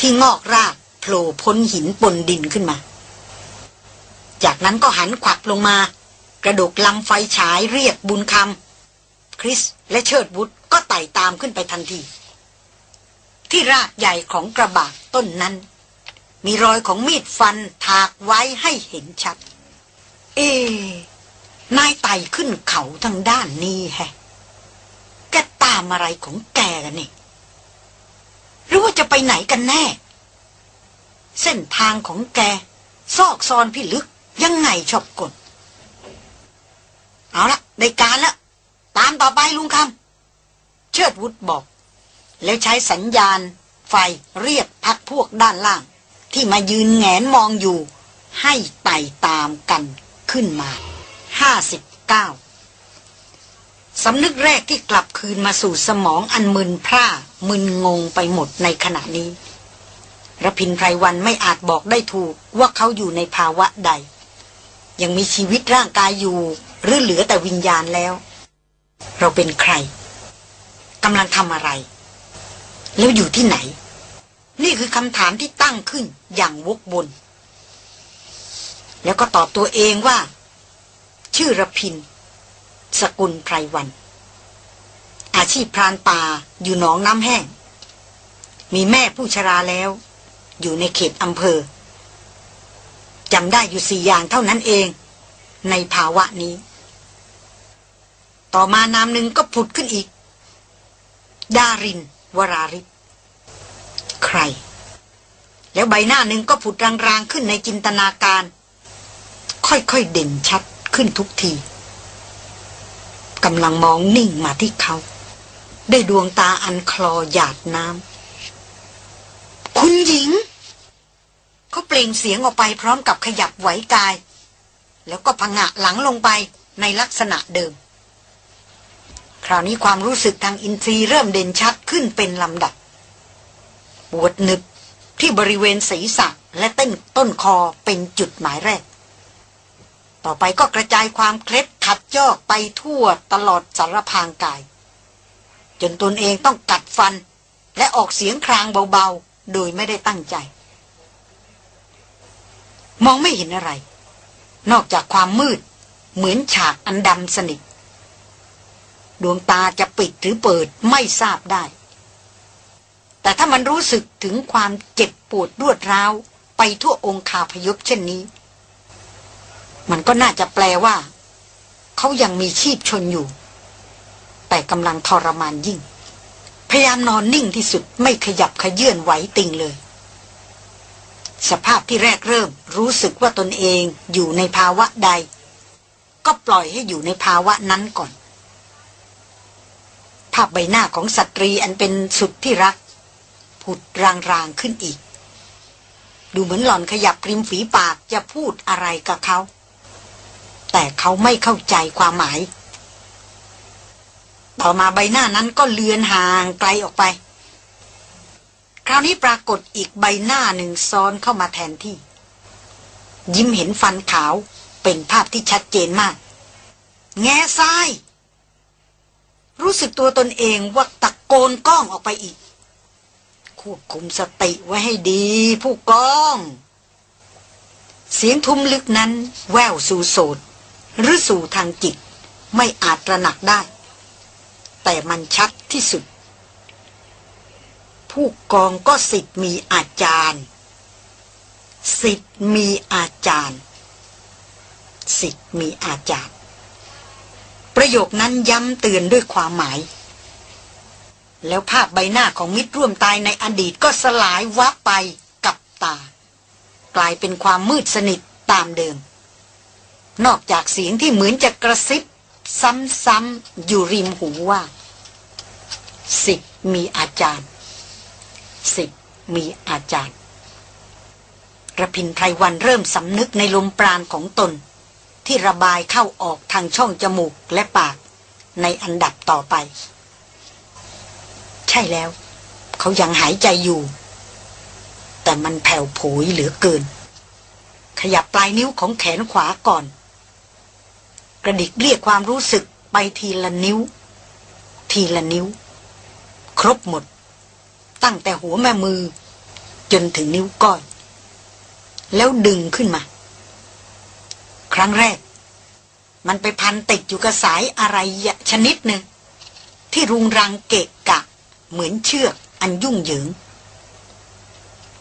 ที่งอกรากโผล่พ้นหินปนดินขึ้นมา จากนั้นก็หันขวับลงมา กระดกลำไฟฉายเรียกบุญคำคริสและเชิดบุตรก็ไต่ตามขึ้นไปทันที ที่รากใหญ่ของกระบากต้นนั้น มีรอยของมีดฟันถากไว้ให้เห็นชัด เอนายไต่ขึ้นเขาทางด้านนี้แฮะแกตามอะไรของแกกันนี่ หรือว่าจะไปไหนกันแน่ เส้นทางของแก ซอกซอนพี่ลึกยังไงชอบกด เอาละได้การละตามต่อไปลุงคำเชิดวุฒบอก แล้วใช้สัญญาณ ไฟเรียกพักพวกด้านล่าง ที่มายืนแงนมองอยู่ ให้ไต่ตามกันขึ้นมาห้าสิบเก้า สำนึกแรกที่กลับคืนมาสู่สมองอันมึนพร่า มึนงงไปหมดในขณะนี้ระพินไพรวันไม่อาจบอกได้ถูกว่าเขาอยู่ในภาวะใด ยังมีชีวิตร่างกายอยู่ หรือเหลือแต่วิญญาณแล้ว เราเป็นใครกำลังทำอะไร แล้วอยู่ที่ไหน นี่คือคำถามที่ตั้งขึ้นอย่างวกบน แล้วก็ตอบตัวเองว่า ชื่อระพิน สกุลไพรวัน อาชีพพรานป่าอยู่หนองน้ำแห้ง มีแม่ผู้ชราแล้ว อยู่ในเขตอำเภอจำได้อยู่สี่อย่างเท่านั้นเอง ในภาวะนี้ ต่อมานามหนึ่งก็ผุดขึ้นอีก ดาริน วราริศใคร แล้วใบหน้าหนึ่งก็ผุดรางๆขึ้นในจินตนาการ ค่อยๆเด่นชัดขึ้นทุกที กำลังมองนิ่งมาที่เขา ด้วยดวงตาอันคลอหยาดน้ำ คุณหญิง เขาเปล่งเสียงออกไปพร้อมกับขยับไหวกาย แล้วก็พังะหลังลงไปในลักษณะเดิม คราวนี้ความรู้สึกทางอินทรีย์เริ่มเด่นชัดขึ้นเป็นลำดับปวดหนึบที่บริเวณศีรษะและเต้นต้นคอเป็นจุดหมายแรก ต่อไปก็กระจายความเคล็ด ขัดยอกไปทั่วตลอดสารพางกาย จนตนเองต้องกัดฟัน และออกเสียงครางเบาๆ โดยไม่ได้ตั้งใจ มองไม่เห็นอะไร นอกจากความมืด เหมือนฉากอันดำสนิทดวงตาจะปิดหรือเปิดไม่ทราบได้ แต่ถ้ามันรู้สึกถึงความเจ็บปวดรวดร้าว ไปทั่วองคาพยพเช่นนี้ มันก็น่าจะแปลว่า เขายังมีชีพชนอยู่ แต่กำลังทรมานยิ่ง พยายามนอนนิ่งที่สุดไม่ขยับขยื่นไหวติงเลย สภาพที่แรกเริ่มรู้สึกว่าตนเองอยู่ในภาวะใด ก็ปล่อยให้อยู่ในภาวะนั้นก่อน ภาพใบหน้าของสตรีอันเป็นสุดที่รักผุดรางๆขึ้นอีก ดูเหมือนหล่อนขยับริมฝีปากจะพูดอะไรกับเขา แต่เขาไม่เข้าใจความหมาย ต่อมาใบหน้านั้นก็เลือนห่างไกลออกไป คราวนี้ปรากฏอีกใบหน้าหนึ่งซ้อนเข้ามาแทนที่ ยิ้มเห็นฟันขาว เป็นภาพที่ชัดเจนมาก แง่ทราย รู้สึกตัวตนเองว่าตะโกนก้องออกไปอีก ควบคุมสติไว้ให้ดีผู้กองเสียงทุ้มลึกนั้นแววสู่โสด หรือสู่ทางจิตไม่อาจระหนักได้ แต่มันชัดที่สุด ผู้กองก็สิทธิ์มีอาจารย์ สิทธิ์มีอาจารย์ สิทธิ์มีอาจารย์ ประโยคนั้นย้ำเตือนด้วยความหมาย แล้วภาพใบหน้าของมิตรร่วมตายในอดีตก็สลายวับไปกับตา กลายเป็นความมืดสนิทตามเดิม นอกจากเสียงที่เหมือนจะกระซิบ ซ้ำๆอยู่ริมหูว่า สิทธิ์มีอาจารย์ สิทธิ์มีอาจารย์ระพินไพรวันเริ่มสำนึกในลมปราณของตน ที่ระบายเข้าออกทางช่องจมูกและปาก ในอันดับต่อไป ใช่แล้ว เขายังหายใจอยู่ แต่มันแผ่วโผยเหลือเกิน ขยับปลายนิ้วของแขนขวาก่อน กระดิกเรียกความรู้สึกไปทีละนิ้ว ทีละนิ้ว ครบหมด ตั้งแต่หัวแม่มือ จนถึงนิ้วก้อย แล้วดึงขึ้นมา ครั้งแรก มันไปพันติดอยู่กับสายอะไรชนิดหนึ่ง ที่รุงรังเกะกะ เหมือนเชือกอันยุ่งเหยิง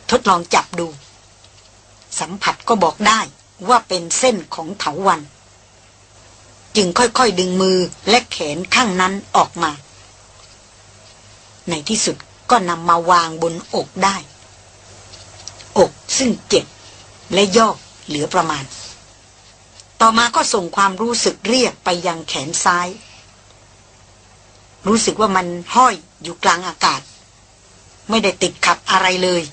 ทดลองจับดู สัมผัสก็บอกได้ว่าเป็นเส้นของเถาวัน จึงค่อยๆดึงมือและแขนข้างนั้นออกมา ในที่สุดก็นำมาวางบนอกได้ อกซึ่งเจ็บและยอกเหลือประมาณ ต่อมาก็ส่งความรู้สึกเรียกไปยังแขนซ้าย รู้สึกว่ามันห้อยอยู่กลางอากาศ ไม่ได้ติดขัดอะไรเลย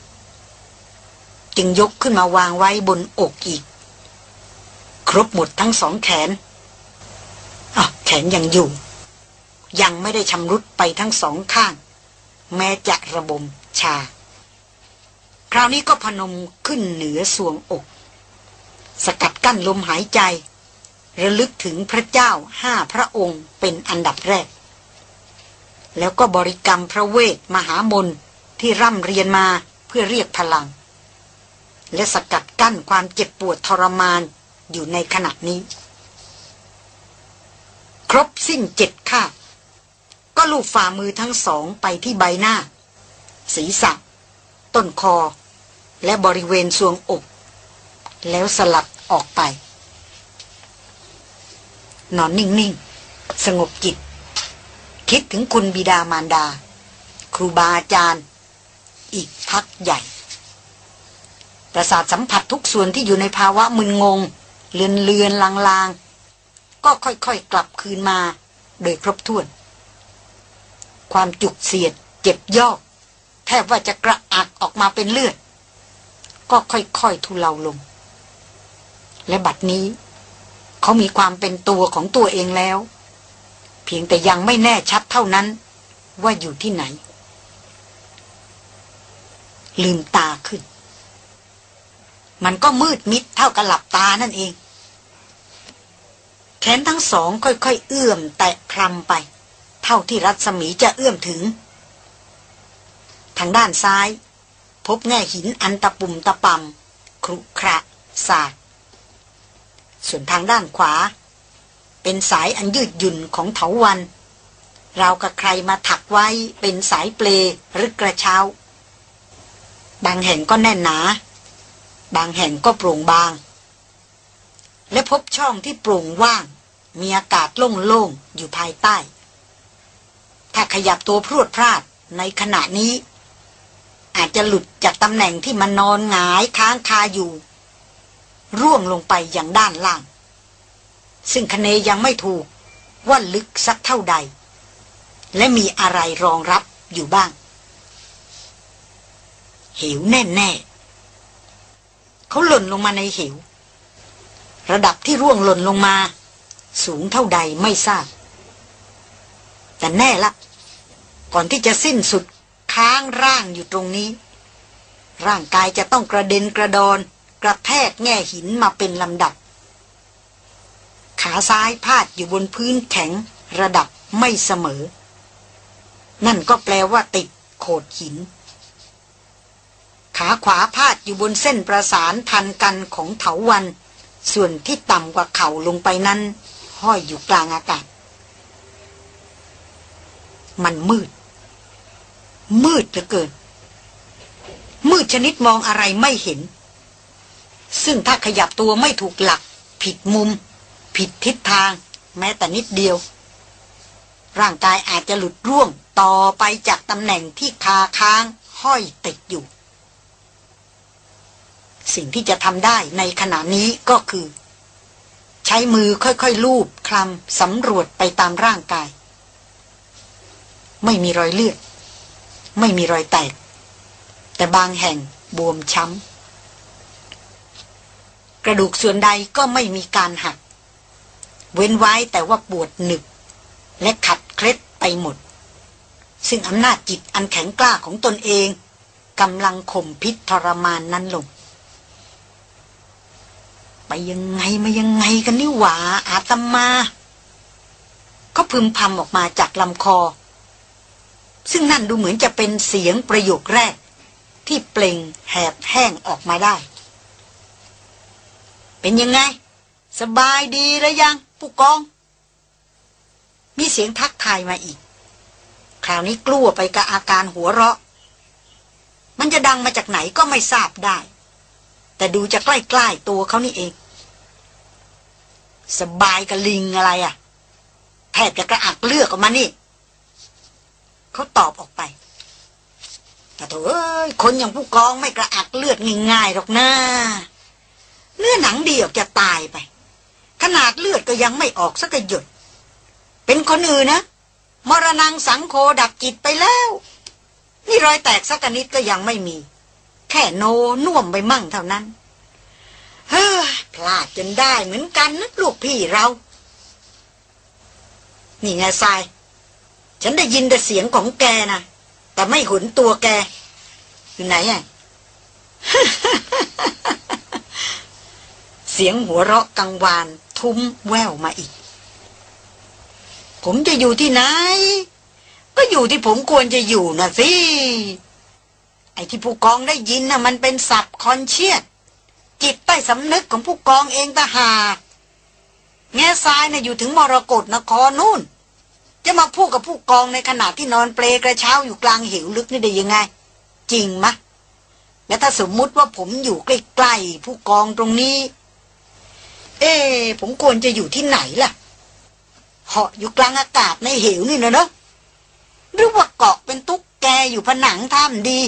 จึงยกขึ้นมาวางไว้บนอกอีก ครบหมดทั้งสองแขน อะแขนยังอยู่ ยังไม่ได้ชำรุดไปทั้งสองข้าง แม้จะระบมชา คราวนี้ก็พนมขึ้นเหนือสวงอก สกัดกั้นลมหายใจ ระลึกถึงพระเจ้าห้าพระองค์เป็นอันดับแรก แล้วก็บริกรรมพระเวทมหามนที่ร่ำเรียนมาเพื่อเรียกพลัง และสกัดกั้นความเจ็บปวดทรมานอยู่ในขณะนี้ ครบสิ้นเจ็ดคาบก็ลูบฝ่ามือทั้งสองไปที่ใบหน้า ศีรษะ ต้นคอ และบริเวณสวงอก แล้วสลับออกไป นอนนิ่ง ๆ สงบจิต คิดถึงคุณบิดามารดา ครูบาอาจารย์ อีกพักใหญ่ ประสาทสัมผัสทุกส่วนที่อยู่ในภาวะมึนงง เลือนเลือนลางลาง ก็ค่อยๆกลับคืนมา โดยครบถ้วน ความจุกเสียด เจ็บยอก แทบว่าจะกระอักออกมาเป็นเลือด ก็ค่อยๆทุเลาลง และบัดนี้ เขามีความเป็นตัวของตัวเองแล้ว เพียงแต่ยังไม่แน่ชัดเท่านั้น ว่าอยู่ที่ไหน ลืมตาขึ้น มันก็มืดมิดเท่ากับหลับตานั่นเอง แขนทั้งสองค่อยๆเอื้อมแตะพรำไป เท่าที่รัศมีจะเอื้อมถึง ทางด้านซ้าย พบแง่หินอันตะปุ่มตะปำครุขระสาดส่วนทางด้านขวา เป็นสายอันยืดหยุ่นของเถาวันเรากับใครมาถักไว้เป็นสายเปลหรือกระเช้า บางแห่งก็แน่นหนา บางแห่งก็โปร่งบาง และพบช่องที่โปร่งว่าง มีอากาศโล่งๆ อยู่ภายใต้ ถ้าขยับตัวพรวดพลาดในขณะนี้ อาจจะหลุดจากตำแหน่งที่มันนอนหงายค้างคาอยู่ ร่วงลงไปอย่างด้านล่าง ซึ่งคเนยังไม่ถูกว่าลึกสักเท่าใด และมีอะไรรองรับอยู่บ้างเหวแน่ ๆ เขาหล่นลงมาในเหว ระดับที่ร่วงหล่นลงมา สูงเท่าใดไม่ทราบ แต่แน่ละ ก่อนที่จะสิ้นสุดค้างร่างอยู่ตรงนี้ ร่างกายจะต้องกระเด็นกระดอน กระแทกแง่หินมาเป็นลำดับ ขาซ้ายพาดอยู่บนพื้นแข็งระดับไม่เสมอ นั่นก็แปลว่าติดโขดหิน ขาขวาพาดอยู่บนเส้นประสานทันกันของเถาวัน ส่วนที่ต่ำกว่าเข่าลงไปนั้น ห้อยอยู่กลางอากาศ มันมืด มืดเหลือเกิน มืดชนิดมองอะไรไม่เห็น ซึ่งถ้าขยับตัวไม่ถูกหลัก ผิดมุม ผิดทิศทาง แม้แต่นิดเดียว ร่างกายอาจจะหลุดร่วงต่อไปจากตำแหน่งที่คาค้างห้อยติดอยู่ สิ่งที่จะทำได้ในขณะนี้ก็คือ ใช้มือค่อยๆลูบคลำสำรวจไปตามร่างกาย ไม่มีรอยเลือด ไม่มีรอยแตก แต่บางแห่งบวมช้ำ กระดูกส่วนใดก็ไม่มีการหัก เว้นไว้แต่ว่าปวดหนึบ และขัดเคล็ดไปหมด ซึ่งอำนาจจิตอันแข็งกล้าของตนเองกำลังข่มพิษทรมานนั้นลง ไปยังไงมายังไงกันนี่หว่าอาตมาก็พึมพำออกมาจากลำคอ ซึ่งนั่นดูเหมือนจะเป็นเสียงประโยคแรก ที่เปล่งแหบแห้งออกมาได้ เป็นยังไง สบายดีแล้วยัง ผู้กอง มีเสียงทักทายมาอีก คราวนี้กลัวไปกับอาการหัวเราะ มันจะดังมาจากไหนก็ไม่ทราบได้ แต่ดูจะใกล้ๆตัวเขานี่เอง สบายกับลิงอะไรอะ่ะแทบจะกระอักเลือกออกมานี่ เขาตอบออกไปแต่โถเอ้ยคนอย่างผู้กองไม่กระอักเลือดง่ายๆหรอกนะเนื้อหนังดีออกจะตายไป ขนาดเลือดก็ยังไม่ออกสักหยด เป็นคนอื่นนะ มรณงสังโคดับจิตไปแล้ว นี่รอยแตกสักนิดก็ยังไม่มี แค่โนน่วมไปมั่งเท่านั้น เฮ้ยพลาดจนได้เหมือนกันนะลูกพี่เรา นี่ไงทราย ฉันได้ยินแต่เสียงของแกนะแต่ไม่หุนตัวแก อยู่ไหนอะเสียงหัวเราะกังวาน ทุ้มแววมาอีก ผมจะอยู่ที่ไหน ก็อยู่ที่ผมควรจะอยู่นะสิ อ้ที่ผู้กองได้ยินนะ่ะ มันเป็นศัพท์คอนเชียสจิตใต้สำนึกของผู้กองเองตาหากแง่ทรายนะ่ะอยู่ถึงมรกรนครนู่น จะมาพูดกับผู้กองในขณะที่นอนเปลกระเช้าอยู่กลางเหวลึกนี่ได้ยังไง จริงมะและถ้าสมมุติว่าผมอยู่ใกล้ๆผู้กองตรงนี้ เอ๊ผมควรจะอยู่ที่ไหนล่ะเหาะอยู่กลางอากาศในเหวนี่นะเนาะหรือว่าเกาะเป็นตุ๊กแกอยู่ผนังถ้ำดี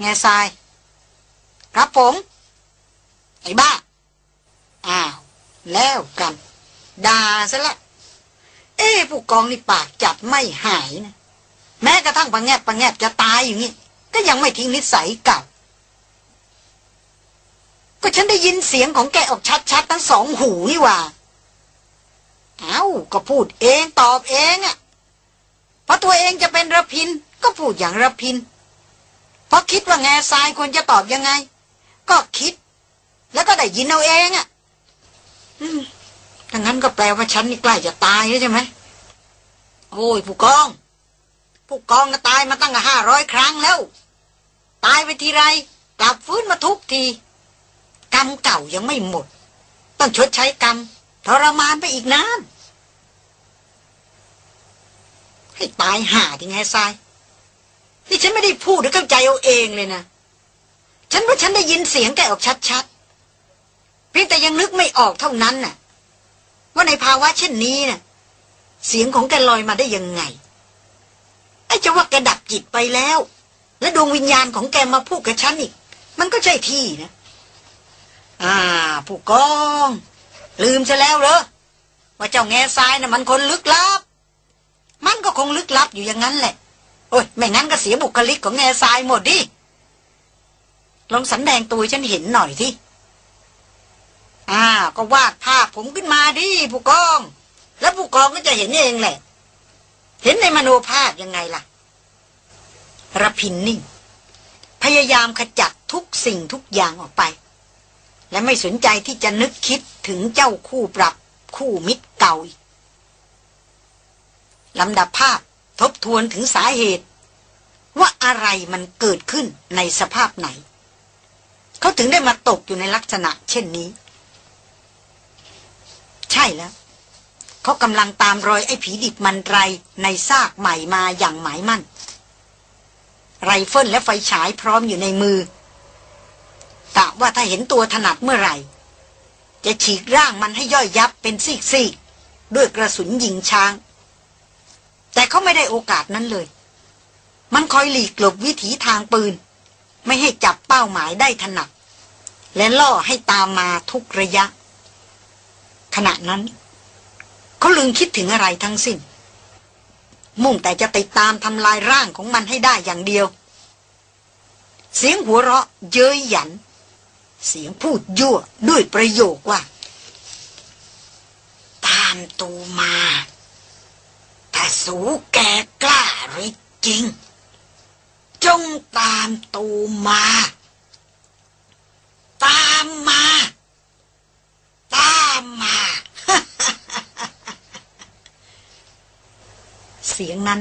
แง่ทราย ครับผม ไอ้บ้า อ้าว แล้วกันด่าซะละ เอ๊ะผู้กองนี่ปากจัดไม่หายนะ แม้กระทั่งปังแงบปังแงบจะตายอย่างนี้ ก็ยังไม่ทิ้งนิสัยเก่า ก็ฉันได้ยินเสียงของแกออกชัดๆ ทั้งสองหูนี่ว่า เอ้า ก็พูดเองตอบเองอะ่ะเพราะตัวเองจะเป็นระพิน ก็พูดอย่างระพิน เพราะคิดว่าแง่ทรายควรจะตอบยังไง ก็คิด แล้วก็ได้ยินเอาเองอะ่ะถ้างั้นก็แปลว่าฉันนี่ใกล้จะตายแล้วใช่ไหมโอ้ยผู้กอง ผู้กองก็ตายมาตั้งห้าร้อยครั้งแล้ว ตายไปทีไร กลับฟื้นมาทุกที กรรมเก่ายังไม่หมด ต้องชดใช้กรรมทรมานไปอีกนานให้ตายห่าที่ไงทราย นี่ฉันไม่ได้พูดหรือเข้าใจเอาเองเลยนะ ฉันว่าฉันได้ยินเสียงแกออกชัดๆ เพียงแต่ยังนึกไม่ออกเท่านั้นน่ะ ว่าในภาวะเช่นนี้น่ะ เสียงของแกลอยมาได้ยังไง ไอ้จะว่าแกดับจิตไปแล้ว และดวงวิญญาณของแกมาพูดกับฉันอีก มันก็ใช่ที่นะ อ่า ผู้กอง ลืมซะแล้วเหรอ ว่าเจ้าแง่ทรายน่ะมันคนลึกลับ มันก็คงลึกลับอยู่อย่างนั้นแหละ โอ้ยไม่งั้นก็เสียบุคลิกของแง่ทรายหมดดิ ลองสันแดงตัวฉันเห็นหน่อยที่อ่า ก็วาดภาพผมขึ้นมาดิผู้กอง แล้วผู้กองก็จะเห็นเองแหละ เห็นในมโนภาพยังไงล่ะระพินนิ่ง พยายามขจัดทุกสิ่งทุกอย่างออกไป และไม่สนใจที่จะนึกคิดถึงเจ้าคู่ปรับคู่มิตรเก่าอีกลำดับภาพ ทบทวนถึงสาเหตุ ว่าอะไรมันเกิดขึ้นในสภาพไหน เขาถึงได้มาตกอยู่ในลักษณะเช่นนี้ ใช่แล้ว เขากำลังตามรอยไอ้ผีดิบมันไรในซากใหม่มาอย่างหมายมั่น ไรเฟิลและไฟฉายพร้อมอยู่ในมือกะว่าถ้าเห็นตัวถนัดเมื่อไหร่ จะฉีกร่างมันให้ย่อยยับเป็นซีกๆ ด้วยกระสุนยิงช้าง แต่เขาไม่ได้โอกาสนั้นเลย มันคอยหลีกหลบวิถีทางปืน ไม่ให้จับเป้าหมายได้ถนัดและล่อให้ตามมาทุกระยะ ขณะนั้น เขาลืมคิดถึงอะไรทั้งสิ้น มุ่งแต่จะติดตามทำลายร่างของมันให้ได้อย่างเดียว เสียงหัวเราะเย้ยหยัน เสียงพูดยั่วด้วยประโยคว่า ตามตูมา ถ้าสูแกกล้าหรือจริง จงตามตูมา ตามมา ตามมา เสียงนั้น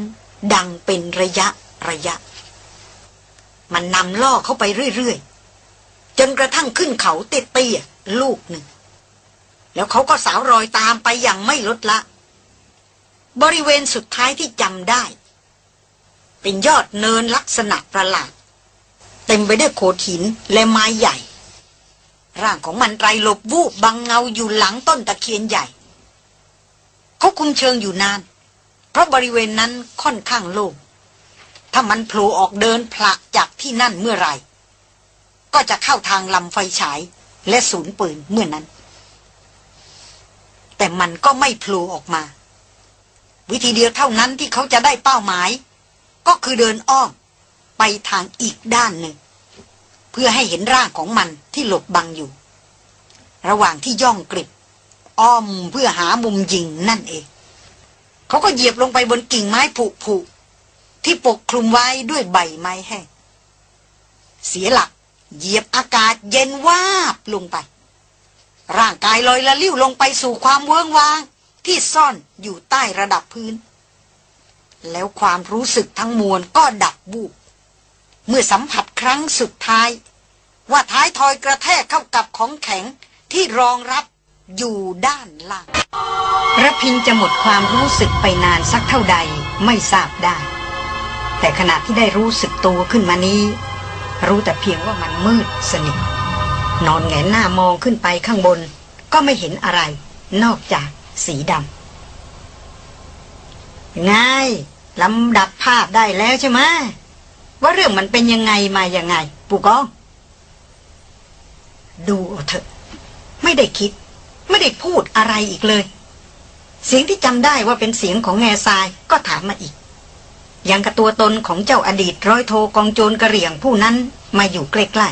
ดังเป็นระยะระยะ มันนำล่อเข้าไปเรื่อย ๆ จนกระทั่งขึ้นเขาเตี้ยๆลูกหนึ่ง แล้วเขาก็สาวรอยตามไปอย่างไม่ลดละ บริเวณสุดท้ายที่จำได้ เป็นยอดเนินลักษณะประหลาด เต็มไปด้วยโขดหินและไม้ใหญ่ ร่างของมันไรหลบวูบบังเงาอยู่หลังต้นตะเคียนใหญ่ เขาคุมเชิงอยู่นาน เพราะบริเวณนั้นค่อนข้างโล่งถ้ามันโผล่ออกเดินผละจากที่นั่นเมื่อไหร่ ก็จะเข้าทางลำไฟฉายและศูนย์ปืนเมื่อนั้น แต่มันก็ไม่โผล่ออกมา วิธีเดียวเท่านั้นที่เขาจะได้เป้าหมาย ก็คือเดินอ้อม ไปทางอีกด้านหนึ่ง เพื่อให้เห็นร่างของมันที่หลบบังอยู่ ระหว่างที่ย่องกริบ อ้อมเพื่อหามุมยิงนั่นเอง เขาก็เหยียบลงไปบนกิ่งไม้ผุผุที่ปกคลุมไว้ด้วยใบไม้แห้งเสียหลักเหยียบอากาศเย็นวาบลงไป ร่างกายลอยละลิ้วลงไปสู่ความเวิงวางที่ซ่อน อยู่ใต้ระดับพื้น แล้วความรู้สึกทั้งมวลก็ดับบูบเมื่อสัมผัสครั้งสุดท้าย ว่าท้ายทอยกระแทกเข้ากับของแข็งที่รองรับอยู่ด้านล่างระพินจะหมดความรู้สึกไปนานสักเท่าใดไม่ทราบได้ แต่ขณะที่ได้รู้สึกตัวขึ้นมานี้ รู้แต่เพียงว่ามันมืดสนิทนอนแงนหน้ามองขึ้นไปข้างบน ก็ไม่เห็นอะไร นอกจากสีดำ ไงลำดับภาพได้แล้วใช่ไหมว่าเรื่องมันเป็นยังไงมายังไง ปู่กอง ดูเอาเถอะ ไม่ได้คิด ไม่ได้พูดอะไรอีกเลย เสียงที่จำได้ว่าเป็นเสียงของแง่ทรายก็ถามมาอีก ยังกับตัวตนของเจ้าอดีตร้อยโทกองโจรกระเหรี่ยงผู้นั้นมาอยู่ใกล้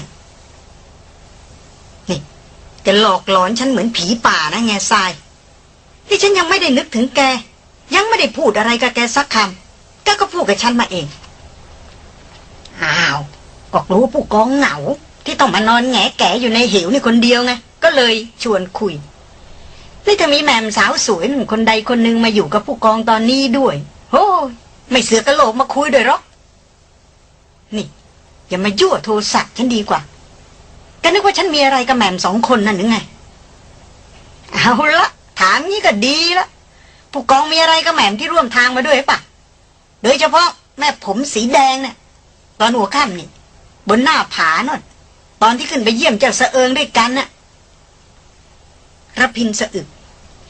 ๆนี่จะหลอกหลอนฉันเหมือนผีป่านะแง่ทรายที่ฉันยังไม่ได้นึกถึงแก ยังไม่ได้พูดอะไรกับแกสักคำแกก็พูดกับฉันมาเอง อ้าว ก็รู้ผู้กองเหงา ที่ต้องมานอนแงแกอยู่ในเหวนี่คนเดียวไง ก็เลยชวนคุย นี่ถ้ามีแม่มสาวสวยหนึ่งคนใดคนหนึ่งมาอยู่กับผู้กองตอนนี้ด้วยโอ้ยไม่เสือกระโหลกมาคุยด้วยหรอก นี่ อย่ามายั่วโทรศัพท์ฉันดีกว่าก็นึกว่าฉันมีอะไรกับแม่มสองคนนั่นหรือไง เอาละถามงี้ก็ดีละ ผู้กองมีอะไรกับแม่มที่ร่วมทางมาด้วยปะโดยเฉพาะแม่ผมสีแดงเนี่ยตอนหัวค่ำนี่ บนหน้าผาโนนตอนที่ขึ้นไปเยี่ยมเจ้าเสเอิงด้วยกันน่ะระพินสะอึก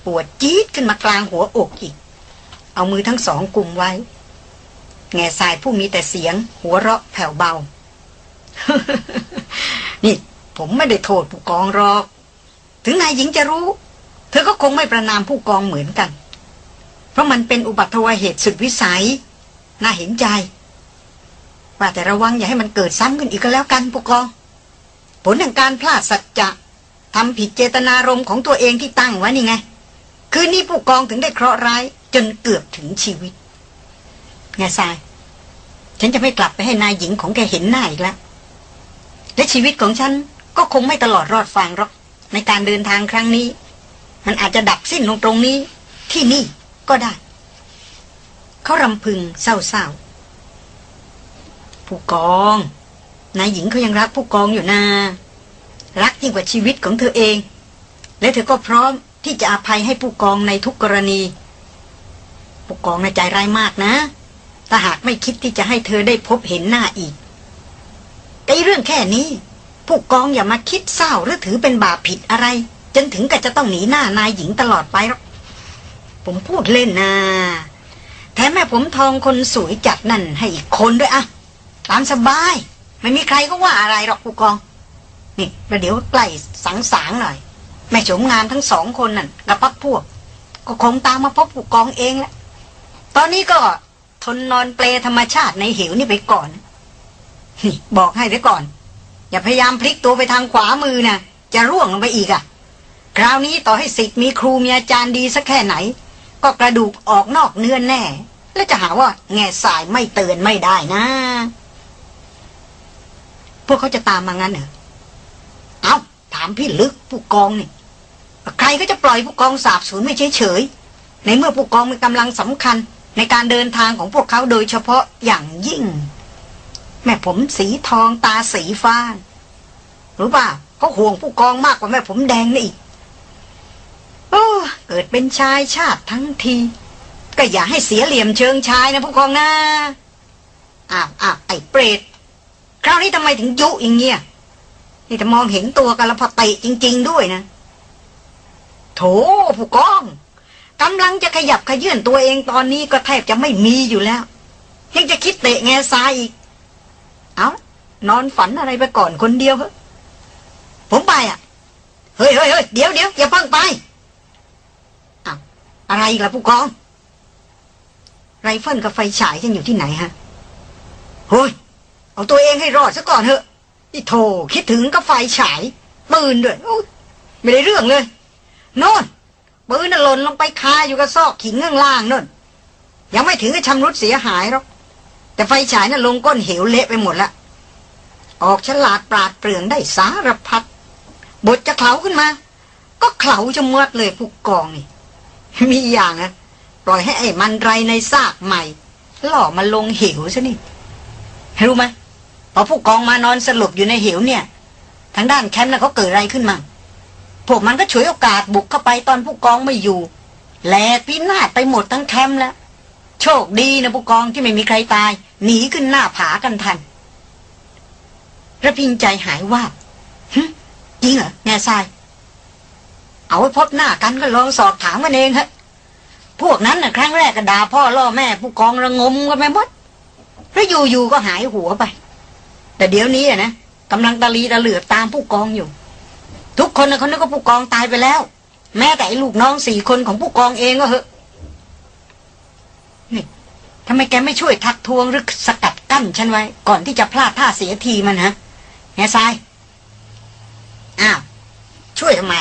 ปวดจี๊ดขึ้นมากลางหัวอกอีก เอามือทั้งสองกลุ่มไว้ แง่สายผู้มีแต่เสียง หัวเราะแผ่วเบา นี่ผมไม่ได้โทษผู้กองหรอก ถึงนายหญิงจะรู้ เธอก็คงไม่ประนามผู้กองเหมือนกัน เพราะมันเป็นอุบัติเหตุสุดวิสัย น่าเห็นใจ ว่าแต่ระวังอย่าให้มันเกิดซ้ำขึ้นอีกก็แล้วกันผู้กอง ผลแห่งการพลาดสัจจะทำผิดเจตนารมณ์ของตัวเองที่ตั้งไว้นี่ไง คืนนี้ผู้กองถึงได้เคราะห์ร้ายจนเกือบถึงชีวิตไงทราย ฉันจะไม่กลับไปให้นายหญิงของแกเห็นหน้าอีกแล้ว และชีวิตของฉันก็คงไม่ตลอดรอดฟังหรอก ในการเดินทางครั้งนี้ มันอาจจะดับสิ้นลงตรงนี้ที่นี่ ก็ได้ เขารำพึงเศร้าๆ ผู้กอง นายหญิงเขายังรักผู้กองอยู่นารักยิ่งกว่าชีวิตของเธอเอง และเธอก็พร้อมที่จะอภัยให้ผู้กองในทุกกรณี ผู้กองในใจร้ายมากนะถ้าหากไม่คิดที่จะให้เธอได้พบเห็นหน้าอีกไอ้เรื่องแค่นี้ ผู้กองอย่ามาคิดเศร้าหรือถือเป็นบาปผิดอะไร จนถึงกับจะต้องหนีหน้านายหญิงตลอดไปหรอก ผมพูดเล่นนะแถมแม่ผมทองคนสวยจัดนั่นให้อีกคนด้วยอะตามสบาย ไม่มีใครก็ว่าอะไรหรอกผู้กอง นี่ประเดี๋ยวใกล้สังสางหน่อย แม่โฉมงานทั้งสองคนนั่นกับพักพวก ก็คงตามมาพบผู้กองเองแหละตอนนี้ก็ทนนอนเปลธรรมชาติในเหวนี่ไปก่อน นี่บอกให้ไว้ก่อน อย่าพยายามพลิกตัวไปทางขวามือนะจะร่วงลงไปอีกอะ่ะ คราวนี้ต่อให้สิทธิ์มีครูมีอาจารย์ดีสักแค่ไหน ก็กระดูกออกนอกเนื้อแน่ แล้วจะหาว่าแง่สายไม่เตือนไม่ได้นะ พวกเขาจะตามมางั้นเหรอเอาถามพี่ลึกผู้กองนี่ใครก็จะปล่อยผู้กองสาบสูญไม่เฉยเฉยในเมื่อผู้กองมีกำลังสำคัญในการเดินทางของพวกเขาโดยเฉพาะอย่างยิ่ง แม่ผมสีทองตาสีฟ้ารู้ป่ะเขาห่วงผู้กองมากกว่าแม่ผมแดงนี่อีก โอ้เกิดเป็นชายชาติทั้งที ก็อย่าให้เสียเหลี่ยมเชิงชายนะผู้กองนะอ้าวอ้าวไอ้เปรตคราวนี้ทำไมถึงยุอย่างเงี้ยนี่จะมองเห็นตัวกันแล้วพอติจริง ๆ ด้วยนะ โถผู้กองกำลังจะขยับขยื่นตัวเองตอนนี้ก็แทบจะไม่มีอยู่แล้ว ยังจะคิดเตะแง่ซ้ายอีก เอานอนฝันอะไรไปก่อนคนเดียวเหรอผมไปอะ เฮ้ยเฮ้ยเฮ้ยเดี๋ยวเดี๋ยวอย่าเพิ่งไป อะไรอีกล่ะผู้กอง ไรเฟิลกับไฟฉายฉันอยู่ที่ไหนฮะเฮ้ยเอาตัวเองให้รอดซะก่อนเถอะนี่โถคิดถึงก็ไฟฉายปืนด้วยอุ๊ยไม่ได้เรื่องเลยโน่นปืนน่ะหล่นลงไปคาอยู่กับซอกขิงข้างล่างโน่นยังไม่ถึงกับชำรุดเสียหายหรอกแต่ไฟฉายน่ะลงก้นเหวเละไปหมดละออกฉลาดปราดเปรื่องได้สารพัดบทจะเข่าขึ้นมา ก็เข่าจะมวดเลยผู้กองนี่ มีอย่างอะปล่อยให้ไอ้มันไรในซากใหม่ หล่อมาลงเหวซะนี่ รู้ไหมพอผู้กองมานอนสลบอยู่ในเหวเนี่ย ทางด้านแคมป์น่ะเขาเกิดอะไรขึ้นมาพวกมันก็ฉวยโอกาสบุกเข้าไปตอนผู้กองไม่อยู่ แหลกพินาศไปหมดทั้งแคมป์แล้ว โชคดีนะผู้กองที่ไม่มีใครตาย หนีขึ้นหน้าผากันทันระพินใจหายว่าหึจริงเหรอแง่ทราย เอาไว้พบหน้ากันก็ลองสอบถามกันเองฮะ พวกนั้นน่ะครั้งแรกก็ด่าพ่อล่อแม่ ผู้กองระงมกันไปหมดแล้วอยู่ๆก็หายหัวไป แต่เดี๋ยวนี้อะนะกำลังตะลีตะเหลือตามผู้กองอยู่ ทุกคนนะเขานึกว่าผู้กองตายไปแล้ว แม้แต่ไอ้ลูกน้องสี่คนของผู้กองเองก็เหอะนี่ทำไมแกไม่ช่วยทักทวงหรือสกัดกั้นฉันไว้ ก่อนที่จะพลาดท่าเสียทีมันฮะแง่ทรายอ้าวช่วยทำไม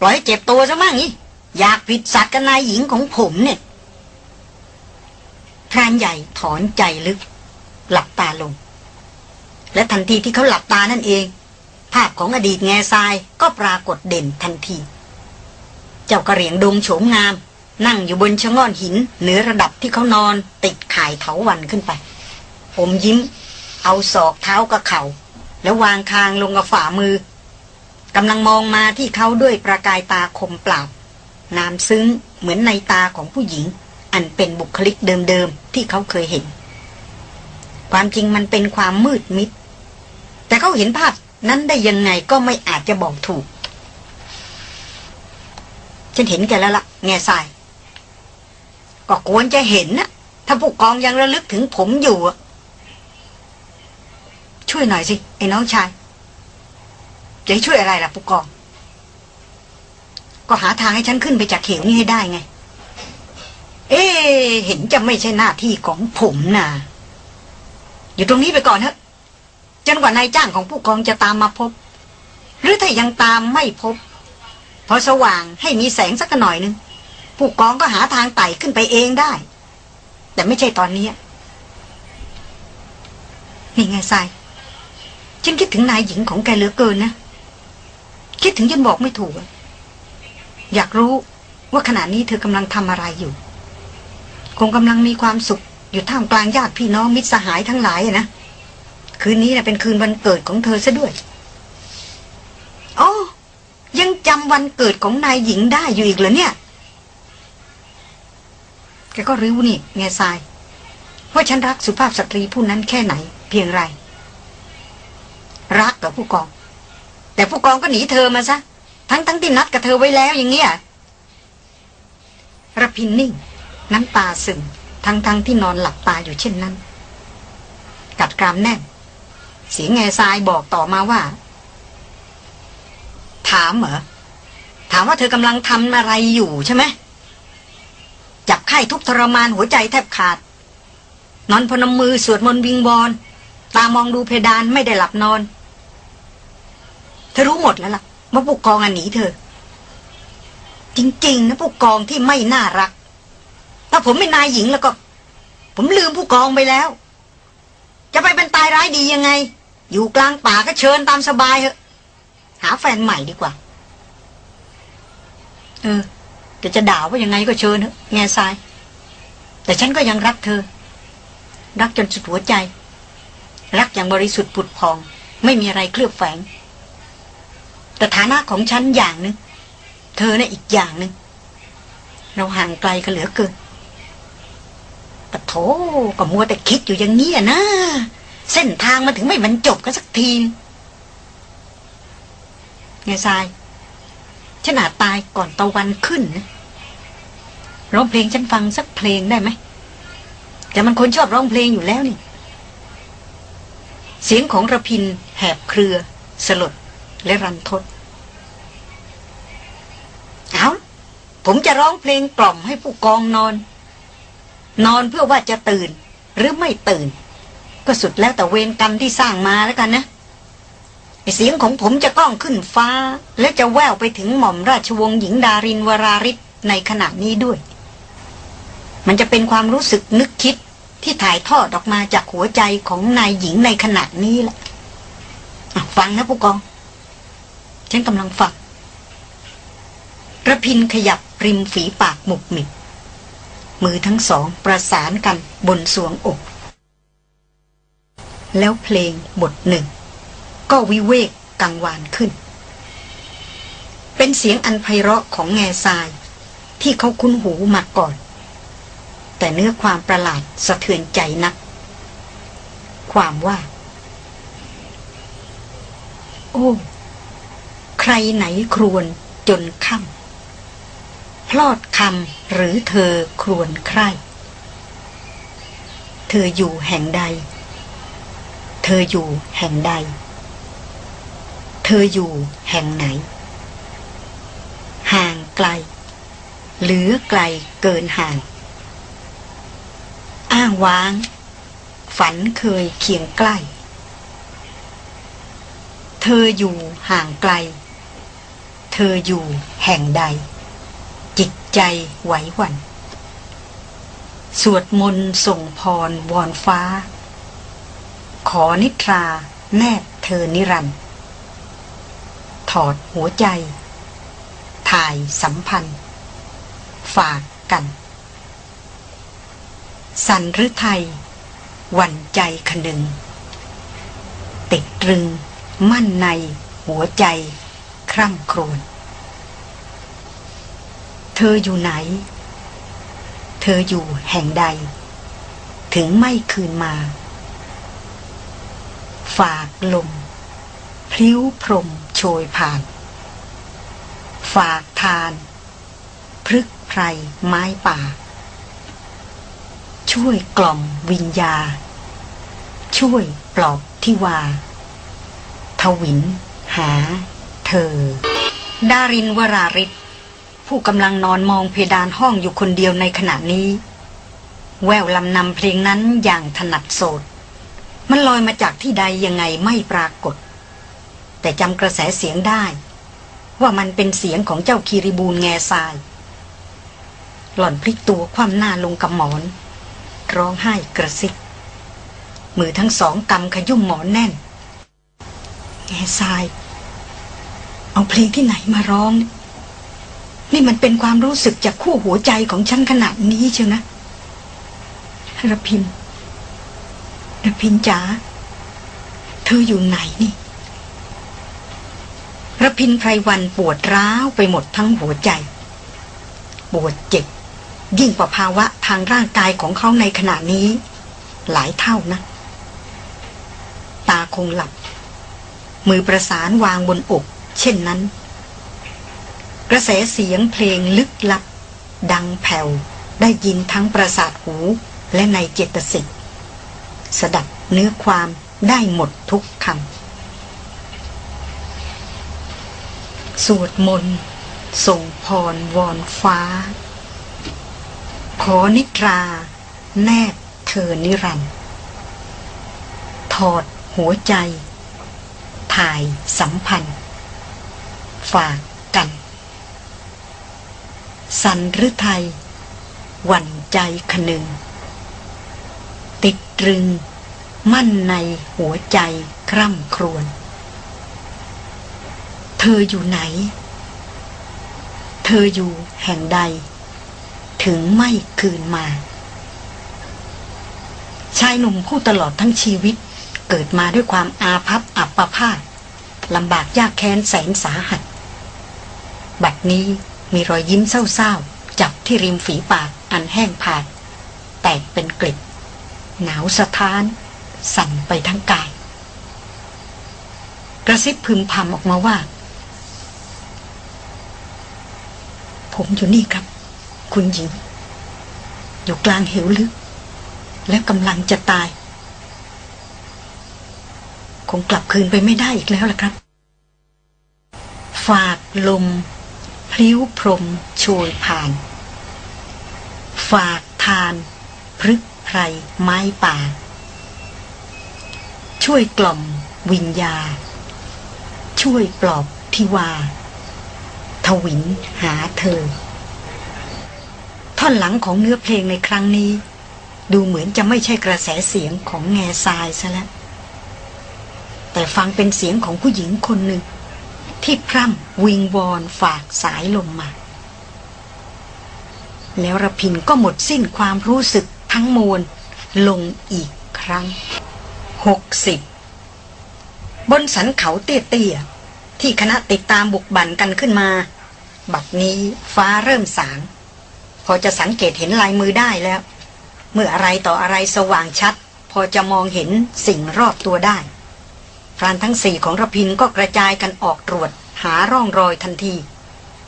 ปล่อยให้เจ็บตัวซะมั่งนี่อยากผิดสัตว์กับนายหญิงของผมเนี่ยพรานใหญ่ถอนใจลึก หลับตาลง และทันทีที่เขาหลับตานั่นเอง ภาพของอดีตแง่ทรายก็ปรากฏเด่นทันที เจ้ากระเหรียงดงโฉมงาม นั่งอยู่บนชะง่อนหินเหนือระดับที่เขานอนติดข่ายเถาวันขึ้นไป ผมยิ้ม เอาศอกเท้ากับเขา่าแล้ววางคางลงกับฝ่ามือ กำลังมองมาที่เขาด้วยประกายตาคมเปราบงามซึ้งเหมือนในตาของผู้หญิง อันเป็นบุคลิกเดิมๆ ที่เขาเคยเห็น ความจริงมันเป็นความมืดมิด แต่เขาเห็นภาพนั้นได้ยังไงก็ไม่อาจจะบอกถูก ฉันเห็นแกแล้วละ่ะ แง่ทราย ก็ควรจะเห็นนะถ้าผู้กองยังระลึกถึงผมอยู่ช่วยหน่อยสิ ไอ้น้องชาย จะช่วยอะไรล่ะผู้กอง ก็หาทางให้ฉันขึ้นไปจากเขวนี้ให้ได้ไง เอ๊เห็นจะไม่ใช่หน้าที่ของผมนะ่ะอยู่ตรงนี้ไปก่อนเถอะจนกว่านายจ้างของผู้กองจะตามมาพบ หรือถ้ายังตามไม่พบ พอสว่างให้มีแสงสักหน่อยนึงผู้กองก็หาทางไต่ขึ้นไปเองได้ แต่ไม่ใช่ตอนนี้นี่ไงทรายฉันคิดถึงนายหญิงของแกเหลือเกินนะ คิดถึงจนบอกไม่ถูก อยากรู้ว่าขณะนี้เธอกำลังทำอะไรอยู่ คงกำลังมีความสุข อยู่ท่ามกลางญาติพี่น้องมิตรสหายทั้งหลายนะ คืนนี้นะเป็นคืนวันเกิดของเธอซะด้วยอ๋อยังจำวันเกิดของนายหญิงได้อยู่อีกเหรอเนี่ย แกก็รู้นี่แง่ทราย ว่าฉันรักสุภาพสตรีผู้นั้นแค่ไหน เพียงไร รักกับผู้กอง แต่ผู้กองก็หนีเธอมาซะ ทั้งทั้งที่นัดกับเธอไว้แล้วอย่างเงี้ยระพินนิ่ง น้ำตาซึมทั้งทั้งที่นอนหลับตาอยู่เช่นนั้น กัดกรามแน่น เสียงแง่ทรายบอกต่อมาว่า ถามเหรอ ถามว่าเธอกำลังทำอะไรอยู่ใช่ไหมจับไข้ทุกทรมานหัวใจแทบขาด นอนพนมมือสวดมนต์วิงบอลตามองดูเพดานไม่ได้หลับนอน เธอรู้หมดแล้วล่ะว่าผู้กองอันหนีเธอ จริง ๆ นะผู้กองที่ไม่น่ารัก ถ้าผมเป็นนายหญิงแล้วก็ ผมลืมผู้กองไปแล้ว จะไปเป็นตายร้ายดียังไง อยู่กลางป่าก็เชิญตามสบายเถอะ หาแฟนใหม่ดีกว่า เออแต่จะด่าว่ายังไงก็เชิญเถอะแง่ทราย แต่ฉันก็ยังรักเธอ รักจนสุดหัวใจ รักอย่างบริสุทธิ์ผุดพอง ไม่มีอะไรเคลือบแฝง แต่ฐานะของฉันอย่างหนึง่งเธอนะ่ะอีกอย่างหนึง่งเราห่างไกลกันเหลือเกินแต่โถก็มัวแต่คิดอยู่อย่างนี้นะ เส้นทางมาถึงไม่บรรจบกันสักทีไงทรายฉันอาจตายก่อนตะวันขึ้นนะร้องเพลงฉันฟังสักเพลงได้ไหมแต่มันคนชอบร้องเพลงอยู่แล้วนี่ เสียงของระพินแหบเครือ สลด และรันทด เอาผมจะร้องเพลงกล่อมให้ผู้กองนอน นอนเพื่อว่าจะตื่น หรือไม่ตื่น ก็สุดแล้วแต่เวรกรรมที่สร้างมาแล้วกันนะเสียงของผมจะก้องขึ้นฟ้า และจะแววไปถึงหม่อมราชวงศ์หญิงดารินวราริศในขณะนี้ด้วย มันจะเป็นความรู้สึกนึกคิดที่ถ่ายทอดออกมาจากหัวใจของนายหญิงในขณะนี้แหละฟังนะผู้กอง ฉันกำลังฟังระพินขยับริมฝีปากหมุกหมิบมือทั้งสองประสานกันบนสวงอก แล้วเพลงบทหนึ่ง ก็วิเวกกังวานขึ้น เป็นเสียงอันไพเราะของแง่ทราย ที่เขาคุ้นหูมาก่อน แต่เนื้อความประหลาดสะเทือนใจนัก ความว่า โอ้ ใครไหนครวนจนค่ำพลอดคำหรือเธอครวนใคร เธออยู่แห่งใด เธออยู่แห่งใด เธออยู่แห่งไหน ห่างไกล หรือไกลเกินห่างอาวาง ฝันเคยเคียงใกล้ เธออยู่ห่างไกล เธออยู่แห่งใด จิตใจไหวหวัน่นสวดมนต์ส่งพรวอนฟ้า ขอนิทราแนบเธอนิรันด์ถอดหัวใจ ถ่ายสัมพันธ์ ฝากกัน สันรือไทยหวั่นใจคนึง ติดตรึงมั่นในหัวใจ คร่ำครวญเธออยู่ไหน เธออยู่แห่งใด ถึงไม่คืนมา ฝากลม พลิ้วพรมโชยผ่าน ฝากทานพฤกไพรไม้ป่า ช่วยกล่อมวิญญา ช่วยปลอบที่วา ทวินหา เธอ ดารินวราริศผู้กำลังนอนมองเพดานห้องอยู่คนเดียวในขณะนี้ แววลำนำเพลงนั้นอย่างถนัดโสด มันลอยมาจากที่ใดยังไงไม่ปรากฏ แต่จำกระแสเสียงได้ ว่ามันเป็นเสียงของเจ้าคีริบูลแง่ทราย หล่อนพลิกตัวคว่ำหน้าลงกับหมอน ร้องไห้กระซิบมือทั้งสองกำขยุ่มหมอนแน่น แง่ทราย เอาเพลงที่ไหนมาร้อง นี่มันเป็นความรู้สึกจากคู่หัวใจของฉันขนาดนี้เชียวนะระพินระพินจ๋าเธออยู่ไหนนี่ระพินไพรวันปวดร้าวไปหมดทั้งหัวใจ ปวดเจ็บ ยิ่งกว่าภาวะทางร่างกายของเขาในขณะนี้ หลายเท่านะ ตาคงหลับ มือประสานวางบนอก เช่นนั้น กระแสเสียงเพลงลึกลับ ดังแผ่ว ได้ยินทั้งประสาทหูและในเจตสิกสดับเนื้อความได้หมดทุกคำ สวดมนต์ ส่งพรวอนฟ้า ขอนิทรา แนบเธอนิรันถอดหัวใจ ถ่ายสัมพันธ์ ฝากกัน สันหรือไทยหวั่นใจคนึง ติดตรึง มั่นในหัวใจคร่ำครวญเธออยู่ไหน เธออยู่แห่งใด ถึงไม่คืนมา ชายหนุ่มผู้ตลอดทั้งชีวิตเกิดมาด้วยความอาภัพอับประพาสลำบากยากแค้นแสนสาหัส บัดนี้มีรอยยิ้มเศร้าๆ จับที่ริมฝีปากอันแห้งผากแตกเป็นกลิบหนาวสะท้าน สั่นไปทั้งกาย กระซิบพึมพำออกมาว่า ผมอยู่นี่ครับ คุณหญิง อยู่กลางเหวลึก และกำลังจะตาย คงกลับคืนไปไม่ได้อีกแล้วล่ะครับ ฝากลม พลิ้วพรมโชยผ่าน ฝากทานพฤกไพรไม้ป่า ช่วยกล่อมวิญญา ช่วยปลอบทิวา ทวินหาเธอ ท่อนหลังของเนื้อเพลงในครั้งนี้ ดูเหมือนจะไม่ใช่กระแสเสียงของแง่ทรายซะแล้วแต่ฟังเป็นเสียงของผู้หญิงคนหนึ่ง ที่พร่ำวิงวอนฝากสายลมมา แล้วระพินก็หมดสิ้นความรู้สึกทั้งมวลลงอีกครั้งหกสิบบนสันเขาเตี้ยๆ ที่คณะติดตามบุกบั่นกันขึ้นมา บัดนี้ฟ้าเริ่มสาง พอจะสังเกตเห็นลายมือได้แล้ว เมื่ออะไรต่ออะไรสว่างชัด พอจะมองเห็นสิ่งรอบตัวได้ พรานทั้งสี่ของระพินก็กระจายกันออกตรวจ หาร่องรอยทันที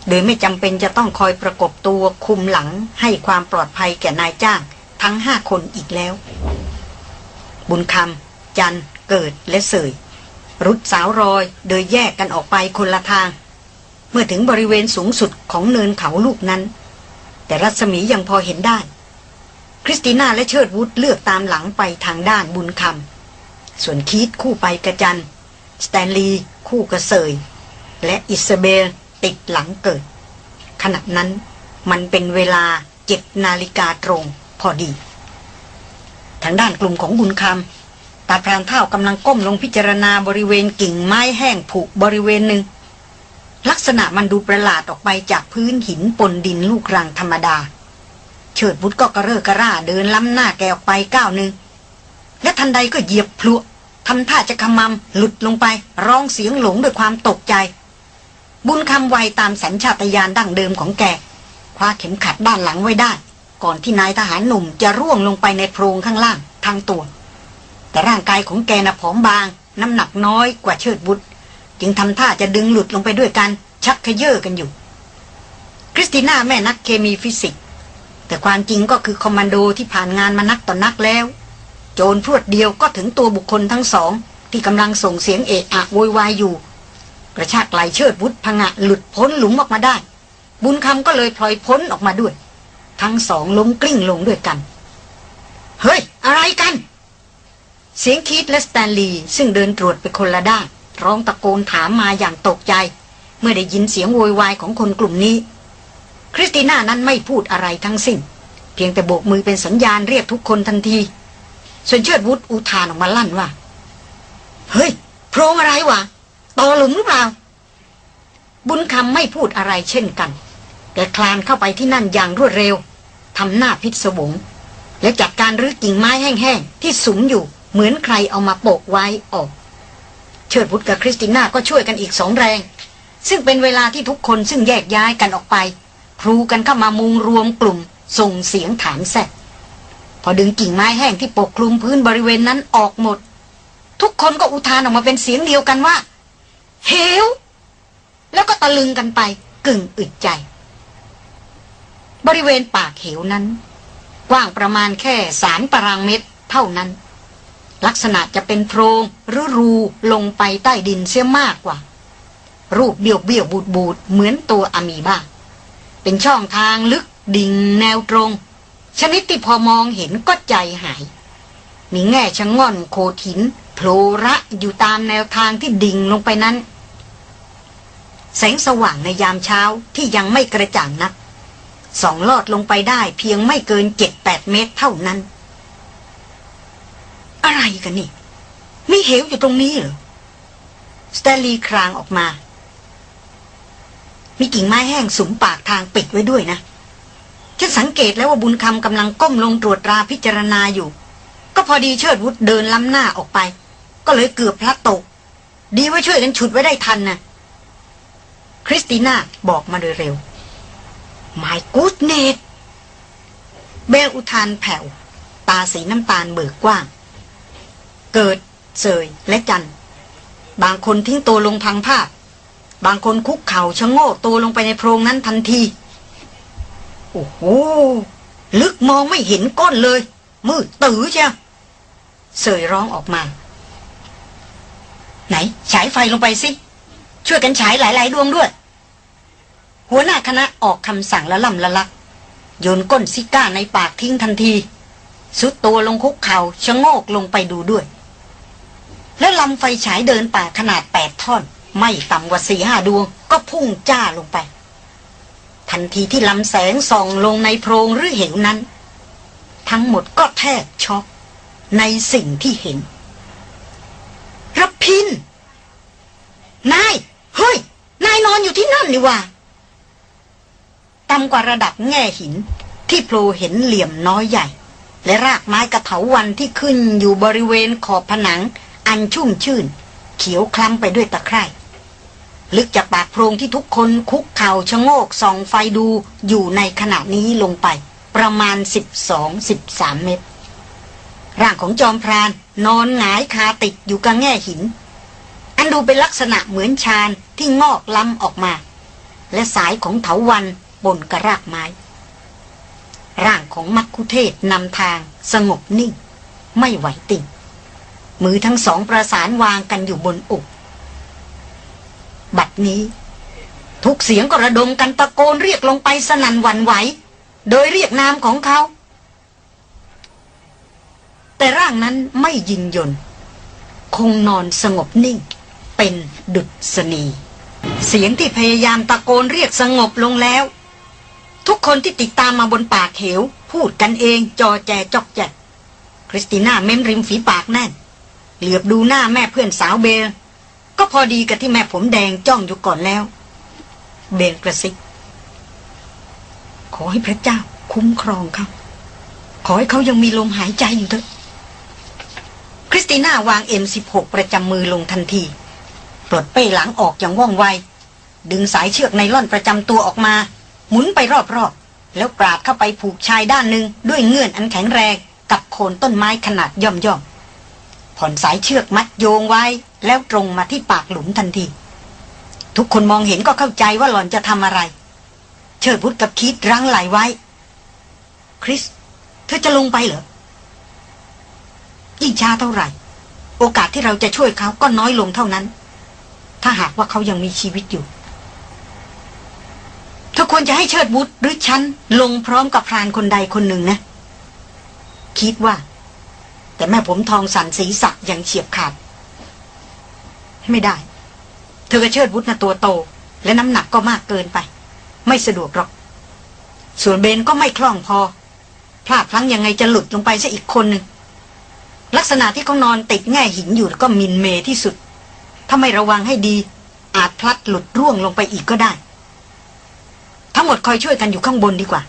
โดยไม่จำเป็นจะต้องคอยประกบตัวคุมหลังให้ความปลอดภัยแก่นายจ้าง ทั้งห้าคนอีกแล้ว บุญคำจันเกิดและเสยรุดสาวรอยโดยแยกกันออกไปคนละทาง เมื่อถึงบริเวณสูงสุดของเนินเขาลูกนั้น แต่รัศมียังพอเห็นได้ คริสติน่าและเชิดวุธเลือกตามหลังไปทางด้านบุญคำ ส่วนคีธคู่ไปกะจัน สแตนลีย์คู่กะเสยและอิสเบลติดหลังเกิด ขณะนั้นมันเป็นเวลาเจ็ดนาฬิกาตรงพอดี ทางด้านกลุ่มของบุญคำตาพรานเท่ากำลังก้มลงพิจารณาบริเวณกิ่งไม้แห้งผุบริเวณหนึ่ง ลักษณะมันดูประหลาดออกไปจากพื้นหินปนดินลูกรังธรรมดา เฉิดบุตรก็กระเร่อกระร่าเดินล้ำหน้าแกออกไปก้าวหนึ่งและทันใดก็เหยียบพลุ ทำท่าจะขมำหลุดลงไป ร้องเสียงหลงด้วยความตกใจ บุญคำไวตามสัญชาตญาณดั้งเดิมของแก คว้าเข็มขัดด้านหลังไว้ได้ ก่อนที่นายทหารหนุ่มจะร่วงลงไปในโพรงข้างล่างทั้งตัว แต่ร่างกายของแกน่ะผอมบาง น้ำหนักน้อยกว่าเชิดวุธจึงทำท่าจะดึงหลุดลงไปด้วยกัน ชักขยเยอกันอยู่ คริสติน่าแม่นักเคมีฟิสิกส์แต่ความจริงก็คือคอมมานโดที่ผ่านงานมานักต่อนนักแล้ว โจนพรวดเดียวก็ถึงตัวบุคคลทั้งสอง ที่กำลังส่งเสียงเอะอะโวยวายอยู่ กระชากไหล่เชิดวุธผงะหลุดพ้นหลุมออกมาได้ บุญคำก็เลยพลอยพ้นออกมาด้วย ทั้งสองล้มกลิ้งลงด้วยกัน เฮ้ย อะไรกัน เสียงคีธและสแตนลีย์ซึ่งเดินตรวจไปคนละด้านร้องตะโกนถามมาอย่างตกใจ เมื่อได้ยินเสียงโวยวายของคนกลุ่มนี้ คริสติน่านั้นไม่พูดอะไรทั้งสิ้น เพียงแต่โบกมือเป็นสัญญาณเรียกทุกคนทันที ส่วนเชิดวุฒอุทานออกมาลั่นว่า เฮ้ยโพรงอะไรวะต่อหลุมหรือเปล่า บุญคำไม่พูดอะไรเช่นกันแต่คลานเข้าไปที่นั่นอย่างรวดเร็วทำหน้าพิศวง และจัดการรื้อกิ่งไม้แห้งๆ ที่สุมอยู่เหมือนใครเอามาโปะไว้ออก เชิดวุฒกับคริสติน่าก็ช่วยกันอีกสองแรง ซึ่งเป็นเวลาที่ทุกคนซึ่งแยกย้ายกันออกไป ครูกันเข้ามามุงรวมกลุ่มส่งเสียงถามแซด พอดึงกิ่งไม้แห้งที่ปกคลุมพื้นบริเวณนั้นออกหมด ทุกคนก็อุทานออกมาเป็นเสียงเดียวกันว่าเหวแล้วก็ตะลึงกันไปกึ่งอึดใจ บริเวณปากเหวนั้น กว้างประมาณแค่สามตารางเมตรเท่านั้น ลักษณะจะเป็นโพรงหรือรูลงไปใต้ดินเสียมากกว่า รูปเบี้ยวเบี้ยวบูดบูดเหมือนตัวอมีบ้าเป็นช่องทางลึกดิ่งแนวตรง ชนิดที่พอมองเห็นก็ใจหาย มีแง่ชะง่อนโคถินโผลระอยู่ตามแนวทางที่ดิ่งลงไปนั้น แสงสว่างในยามเช้าที่ยังไม่กระจ่างนักสองลอดลงไปได้เพียงไม่เกินเจ็ดแปดเมตรเท่านั้น อะไรกันนี่ มีเหวอยู่ตรงนี้เหรอสแตลลีครางออกมา มีกิ่งไม้แห้งสุมปากทางปิดไว้ด้วยนะ ฉันสังเกตแล้วว่าบุญคำกำลังก้มลงตรวจราพิจารณาอยู่ ก็พอดีเชิดวุฒเดินล้ำหน้าออกไป ก็เลยเกือบพลัดตก ดีว่าช่วยกันฉุดไว้ได้ทันนะคริสติน่าบอกมาโดยเร็ว My g o o d n e s เบลอุทานแผ่ว ตาสีน้ำตาลเบิกกว้าง เกิด เสย และจัน บางคนทิ้งตัวลงพังผ้าบางคนคุกเข่าชะโงกตัวลงไปในโพรงนั้นทันที โอ้โหลึกมองไม่เห็นก้อนเลย มืดตื้อเชียวเสยร้องออกมา ไหน ฉายไฟลงไปสิ ช่วยกันฉายหลาย ๆ ดวงด้วย หัวหน้าคณะออกคำสั่งละล่ำละลัก โยนก้นซิก้าในปากทิ้งทันที สุดตัวลงคุกเขา่าชะโงกลงไปดูด้วย แล้วลำไฟฉายเดินป่าขนาดแปดท่อน ไม่ต่ำกว่าสี่ห้าดวง ก็พุ่งจ้าลงไป ทันทีที่ลำแสงส่องลงในโพรงหรือเหวนั้น ทั้งหมดก็แทบช็อกในสิ่งที่เห็นรับพิน นาย เฮ้ย นายนอนอยู่ที่นั่นนี่ว่าต่ำกว่าระดับแง่หินที่โผล่เห็นเหลี่ยมน้อยใหญ่ และรากไม้กระเถาวันที่ขึ้นอยู่บริเวณขอบผนัง อันชุ่มชื่น เขียวคล้ำไปด้วยตะไคร่ ลึกจากปากโพรงที่ทุกคนคุกเข่าชะโงกส่องไฟดูอยู่ในขณะนี้ลงไป ประมาณ 12-13 เมตร ร่างของจอมพรานนอนหงายคาติดอยู่กับแง่หิน อันดูเป็นลักษณะเหมือนชานที่งอกล้ำออกมา และสายของเถาวันบนกระรากไม้ ร่างของมักคุเทศนำทางสงบนิ่ง ไม่ไหวติ่งมือทั้งสองประสานวางกันอยู่บนอก บัดนี้ ทุกเสียงก็ระดมกันตะโกนเรียกลงไปสนั่นหวั่นไหว โดยเรียกนามของเขา แต่ร่างนั้นไม่ยินยนคงนอนสงบนิ่ง เป็นดุษณีเสียงที่พยายามตะโกนเรียกสงบลงแล้ว ทุกคนที่ติดตามมาบนปากเหว พูดกันเองจอแจจอกแจกคริสติน่าเม้มริมฝีปากแน่น เหลือบดูหน้าแม่เพื่อนสาวเบล ก็พอดีกับที่แม่ผมแดงจ้องอยู่ก่อนแล้ว เบลกระซิบขอให้พระเจ้าคุ้มครองเขาขอให้เขายังมีลมหายใจอยู่เถอะ คริสติน่าวางเอ็มสิบหกประจำมือลงทันที ปลดเป้หลังออกอย่างว่องไว ดึงสายเชือกไนล่อนประจำตัวออกมา หมุนไปรอบๆ แล้วกราดเข้าไปผูกชายด้านหนึ่งด้วยเงื่อนอันแข็งแรง กับโคนต้นไม้ขนาดย่อมย่อมผ่อนสายเชือกมัดโยงไว้ แล้วตรงมาที่ปากหลุมทันที ทุกคนมองเห็นก็เข้าใจว่าหล่อนจะทำอะไร เชิดพุทธกับคิดรั้งไหลไว้ คริส เธอจะลงไปเหรอ ยิ่งช้าเท่าไหร่ โอกาสที่เราจะช่วยเขาก็น้อยลงเท่านั้น ถ้าหากว่าเขายังมีชีวิตอยู่เธอควรจะให้เชิดบุตรหรือฉันลงพร้อมกับพรานคนใดคนหนึ่งนะ คิดว่า แต่แม่ผมทองสันสีสักอย่างเฉียบขาด ไม่ได้ เธอกับเชิดบุตรนะตัวโต และน้ำหนักก็มากเกินไป ไม่สะดวกหรอก ส่วนเบนก็ไม่คล่องพอ พลาดพลั้งยังไงจะหลุดลงไปซะอีกคนหนึ่งลักษณะที่เขานอนติดแง่หินอยู่ก็มินเมที่สุด ถ้าไม่ระวังให้ดี อาจพลัดหลุดร่วงลงไปอีกก็ได้ ทั้งหมดคอยช่วยกันอยู่ข้างบนดีกว่า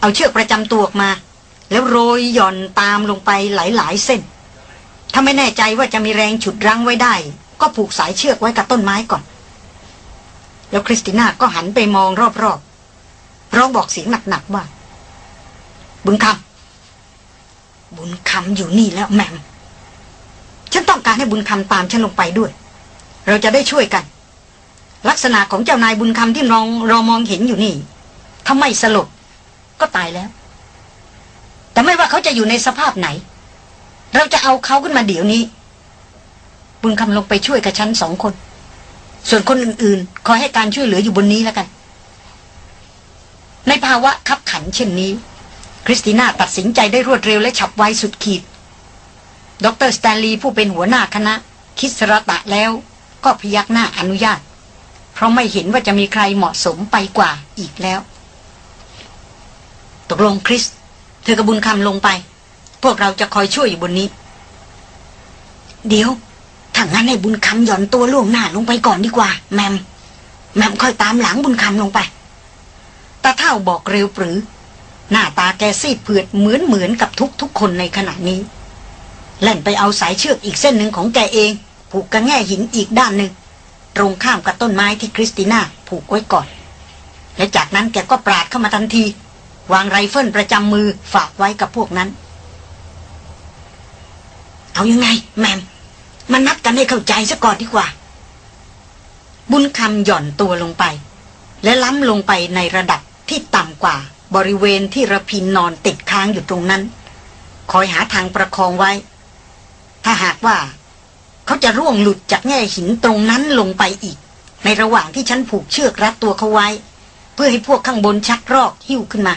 เอาเชือกประจำตัวออกมา แล้วโรยหย่อนตามลงไปหลายๆเส้น ถ้าไม่แน่ใจว่าจะมีแรงฉุดรั้งไว้ได้ ก็ผูกสายเชือกไว้กับต้นไม้ก่อน แล้วคริสติน่าก็หันไปมองรอบๆร้องบอกเสียงหนักๆว่า บุญคำบุญคำอยู่นี่แล้วแม่มฉันต้องการให้บุญคำตามฉันลงไปด้วย เราจะได้ช่วยกัน ลักษณะของเจ้านายบุญคำที่รองรอมองเห็นอยู่นี่ถ้าไม่สลบก็ตายแล้ว แต่ไม่ว่าเขาจะอยู่ในสภาพไหน เราจะเอาเขาขึ้นมาเดี๋ยวนี้ บุญคำลงไปช่วยกับฉันสองคน ส่วนคนอื่นๆ ขอให้การช่วยเหลืออยู่บนนี้แล้วกัน ในภาวะขับขันเช่นนี้ คริสติน่าตัดสินใจได้รวดเร็วและฉับไวสุดขีด ดรสแตนลีย์ผู้เป็นหัวหน้าคณะ คิดสะระตะแล้ว ก็พยักหน้าอนุญาต เพราะไม่เห็นว่าจะมีใครเหมาะสมไปกว่าอีกแล้ว ตกลงคริส เธอกระบุญคำลงไป พวกเราจะคอยช่วยอยู่บนนี้ เดี๋ยว ถ้างั้นให้บุญคำหย่อนตัวล่วงหน้าลงไปก่อนดีกว่า แมม แมมค่อยตามหลังบุญคำลงไปตาเท่าบอกเร็วปรือ หน้าตาแกซีดเผือดเหมือนเหมือนกับทุกทุกคนในขณะนี้เล่นไปเอาสายเชือกอีกเส้นหนึ่งของแกเอง ผูกกับแง่หินอีกด้านหนึ่ง ตรงข้ามกับต้นไม้ที่คริสติน่าผูกไว้ก่อน และจากนั้นแกก็ปราดเข้ามาทันที วางไรเฟิลประจำมือฝากไว้กับพวกนั้น เอายังไง แหม่มม านัดกันให้เข้าใจซะก่อนดีกว่า บุญคำหย่อนตัวลงไป และล้ำลงไปในระดับที่ต่ำกว่า บริเวณที่ระพินนอนติดค้างอยู่ตรงนั้น คอยหาทางประคองไว้ ถ้าหากว่า เขาจะร่วงหลุดจากแง่หินตรงนั้นลงไปอีก ในระหว่างที่ฉันผูกเชือกรัดตัวเขาไว้ เพื่อให้พวกข้างบนชักรอกหิ้วขึ้นมา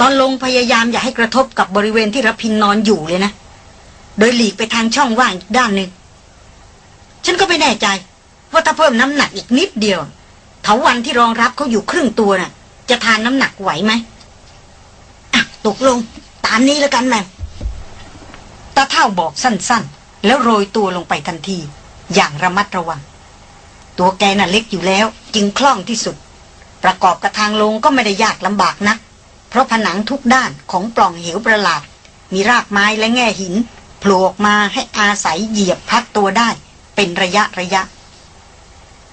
ตอนลงพยายามอย่าให้กระทบกับบริเวณที่ระพินนอนอยู่เลยนะ โดยหลีกไปทางช่องว่างอีกด้านหนึ่ง ฉันก็ไม่แน่ใจ ว่าถ้าเพิ่มน้ำหนักอีกนิดเดียว เถาวันที่รองรับเขาอยู่ครึ่งตัวน่ะ จะทานน้ำหนักไหวไหมอะตกลง ตามนี้แล้วกันแม่ตาเท่าบอกสั้นๆ แล้วโรยตัวลงไปทันที อย่างระมัดระวัง ตัวแกน่ะเล็กอยู่แล้ว จึงคล่องที่สุด ประกอบกับทางลงก็ไม่ได้ยากลำบากนัก เพราะผนังทุกด้านของปล่องเหวประหลาด มีรากไม้และแง่หิน ผล่ออกมาให้อาศัยเหยียบพักตัวได้ เป็นระยะระยะ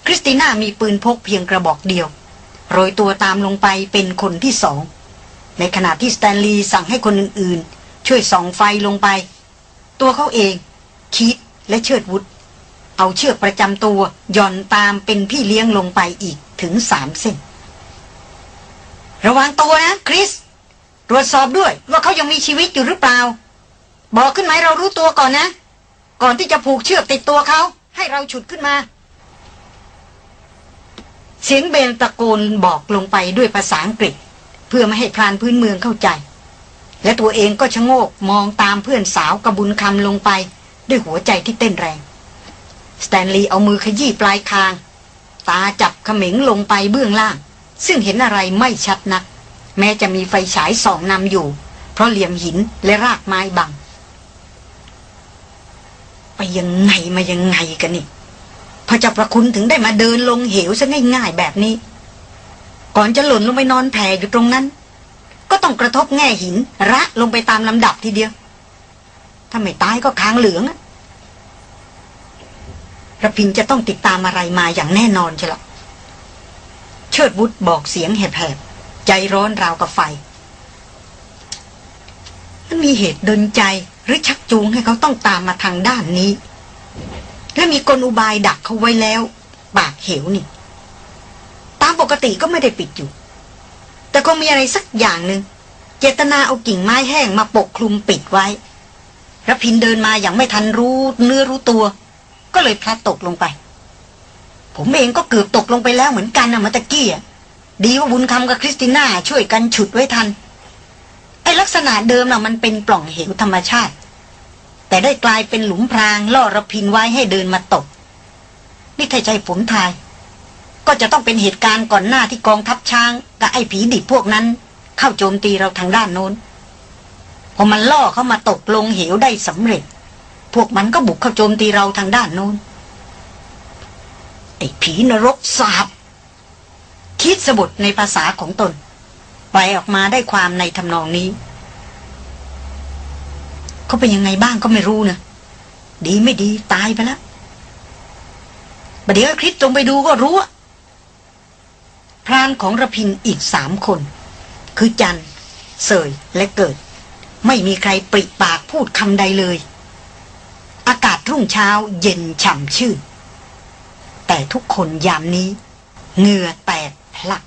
คริสติน่ามีปืนพกเพียงกระบอกเดียว โรยตัวตามลงไปเป็นคนที่สอง ในขณะที่สแตนลีย์สั่งให้คนอื่นๆ ช่วยส่องไฟลงไป ตัวเขาเอง คิดและเชิดวุฒเอาเชือกประจำตัวย่อนตามเป็นพี่เลี้ยงลงไปอีกถึงสามเส้น ระวังตัวนะคริส ตรวจสอบด้วยว่าเขายังมีชีวิตอยู่หรือเปล่า บอกขึ้นไหมเรารู้ตัวก่อนนะ ก่อนที่จะผูกเชือกติดตัวเขา ให้เราฉุดขึ้นมา เสียงเบนตะโกนบอกลงไปด้วยภาษาอังกฤษ เพื่อไม่ให้พรานพื้นเมืองเข้าใจ และตัวเองก็ชะโงกมองตามเพื่อนสาวกระบุญคำลงไป ด้วยหัวใจที่เต้นแรงสแตนลีย์เอามือขยี้ปลายคาง ตาจับเขม็งลงไปเบื้องล่าง ซึ่งเห็นอะไรไม่ชัดนัก แม้จะมีไฟฉายส่องนำอยู่ เพราะเหลี่ยมหินและรากไม้บัง ไปยังไงมายังไงกันนี่พระเจ้าประคุณถึงได้มาเดินลงเหวซะง่าย ๆ แบบนี้ ก่อนจะหล่นลงไปนอนแผ่อยู่ตรงนั้น ก็ต้องกระทบแง่หิน ระลงไปตามลำดับทีเดียว ถ้าไม่ตายก็ค้างเหลืองอะระพินจะต้องติดตามอะไรมาอย่างแน่นอนใช่หรอเชิดวุฒบอกเสียงแหบๆ ใจร้อนราวกับไฟมันมีเหตุดนใจหรือชักจูงให้เขาต้องตามมาทางด้านนี้ และมีกลอุบายดักเขาไว้แล้ว ปากเหวนี่ ตามปกติก็ไม่ได้ปิดอยู่ แต่ก็มีอะไรสักอย่างหนึ่งเจตนาเอากิ่งไม้แห้งมาปกคลุมปิดไว้ระพินเดินมาอย่างไม่ทันรู้เนื้อรู้ตัว ก็เลยพลัดตกลงไป ผมเองก็เกือบตกลงไปแล้วเหมือนกันนะมื่อตะกี้ดีว่าบุญคำกับคริสติน่าช่วยกันฉุดไว้ทัน ลักษณะเดิมน่ะมันเป็นปล่องเหวธรรมชาติ แต่ได้กลายเป็นหลุมพรางล่อระพินไว้ให้เดินมาตก นี่ถ้าใจผมทาย ก็จะต้องเป็นเหตุการณ์ก่อนหน้าที่กองทัพช้างกับไอ้ผีดิบพวกนั้น เข้าโจมตีเราทางด้านโน้นพอมันล่อเข้ามาตกลงเหวได้สำเร็จ พวกมันก็บุกเข้าโจมตีเราทางด้านโน้นไอ้ผีนรกสาบคิดสบุดในภาษาของตน ไปออกมาได้ความในทำนองนี้ เขาเป็นยังไงบ้างก็ไม่รู้นะดีไม่ดีตายไปแล้วประเดี๋ยวคลิปตรงไปดูก็รู้อะพรานของระพินอีกสามคน คือจันเสยและเกิด ไม่มีใครปริปากพูดคำใดเลย อากาศรุ่งเช้าเย็นฉ่ำชื่นแต่ทุกคนยามนี้ เหงื่อแตกพลัก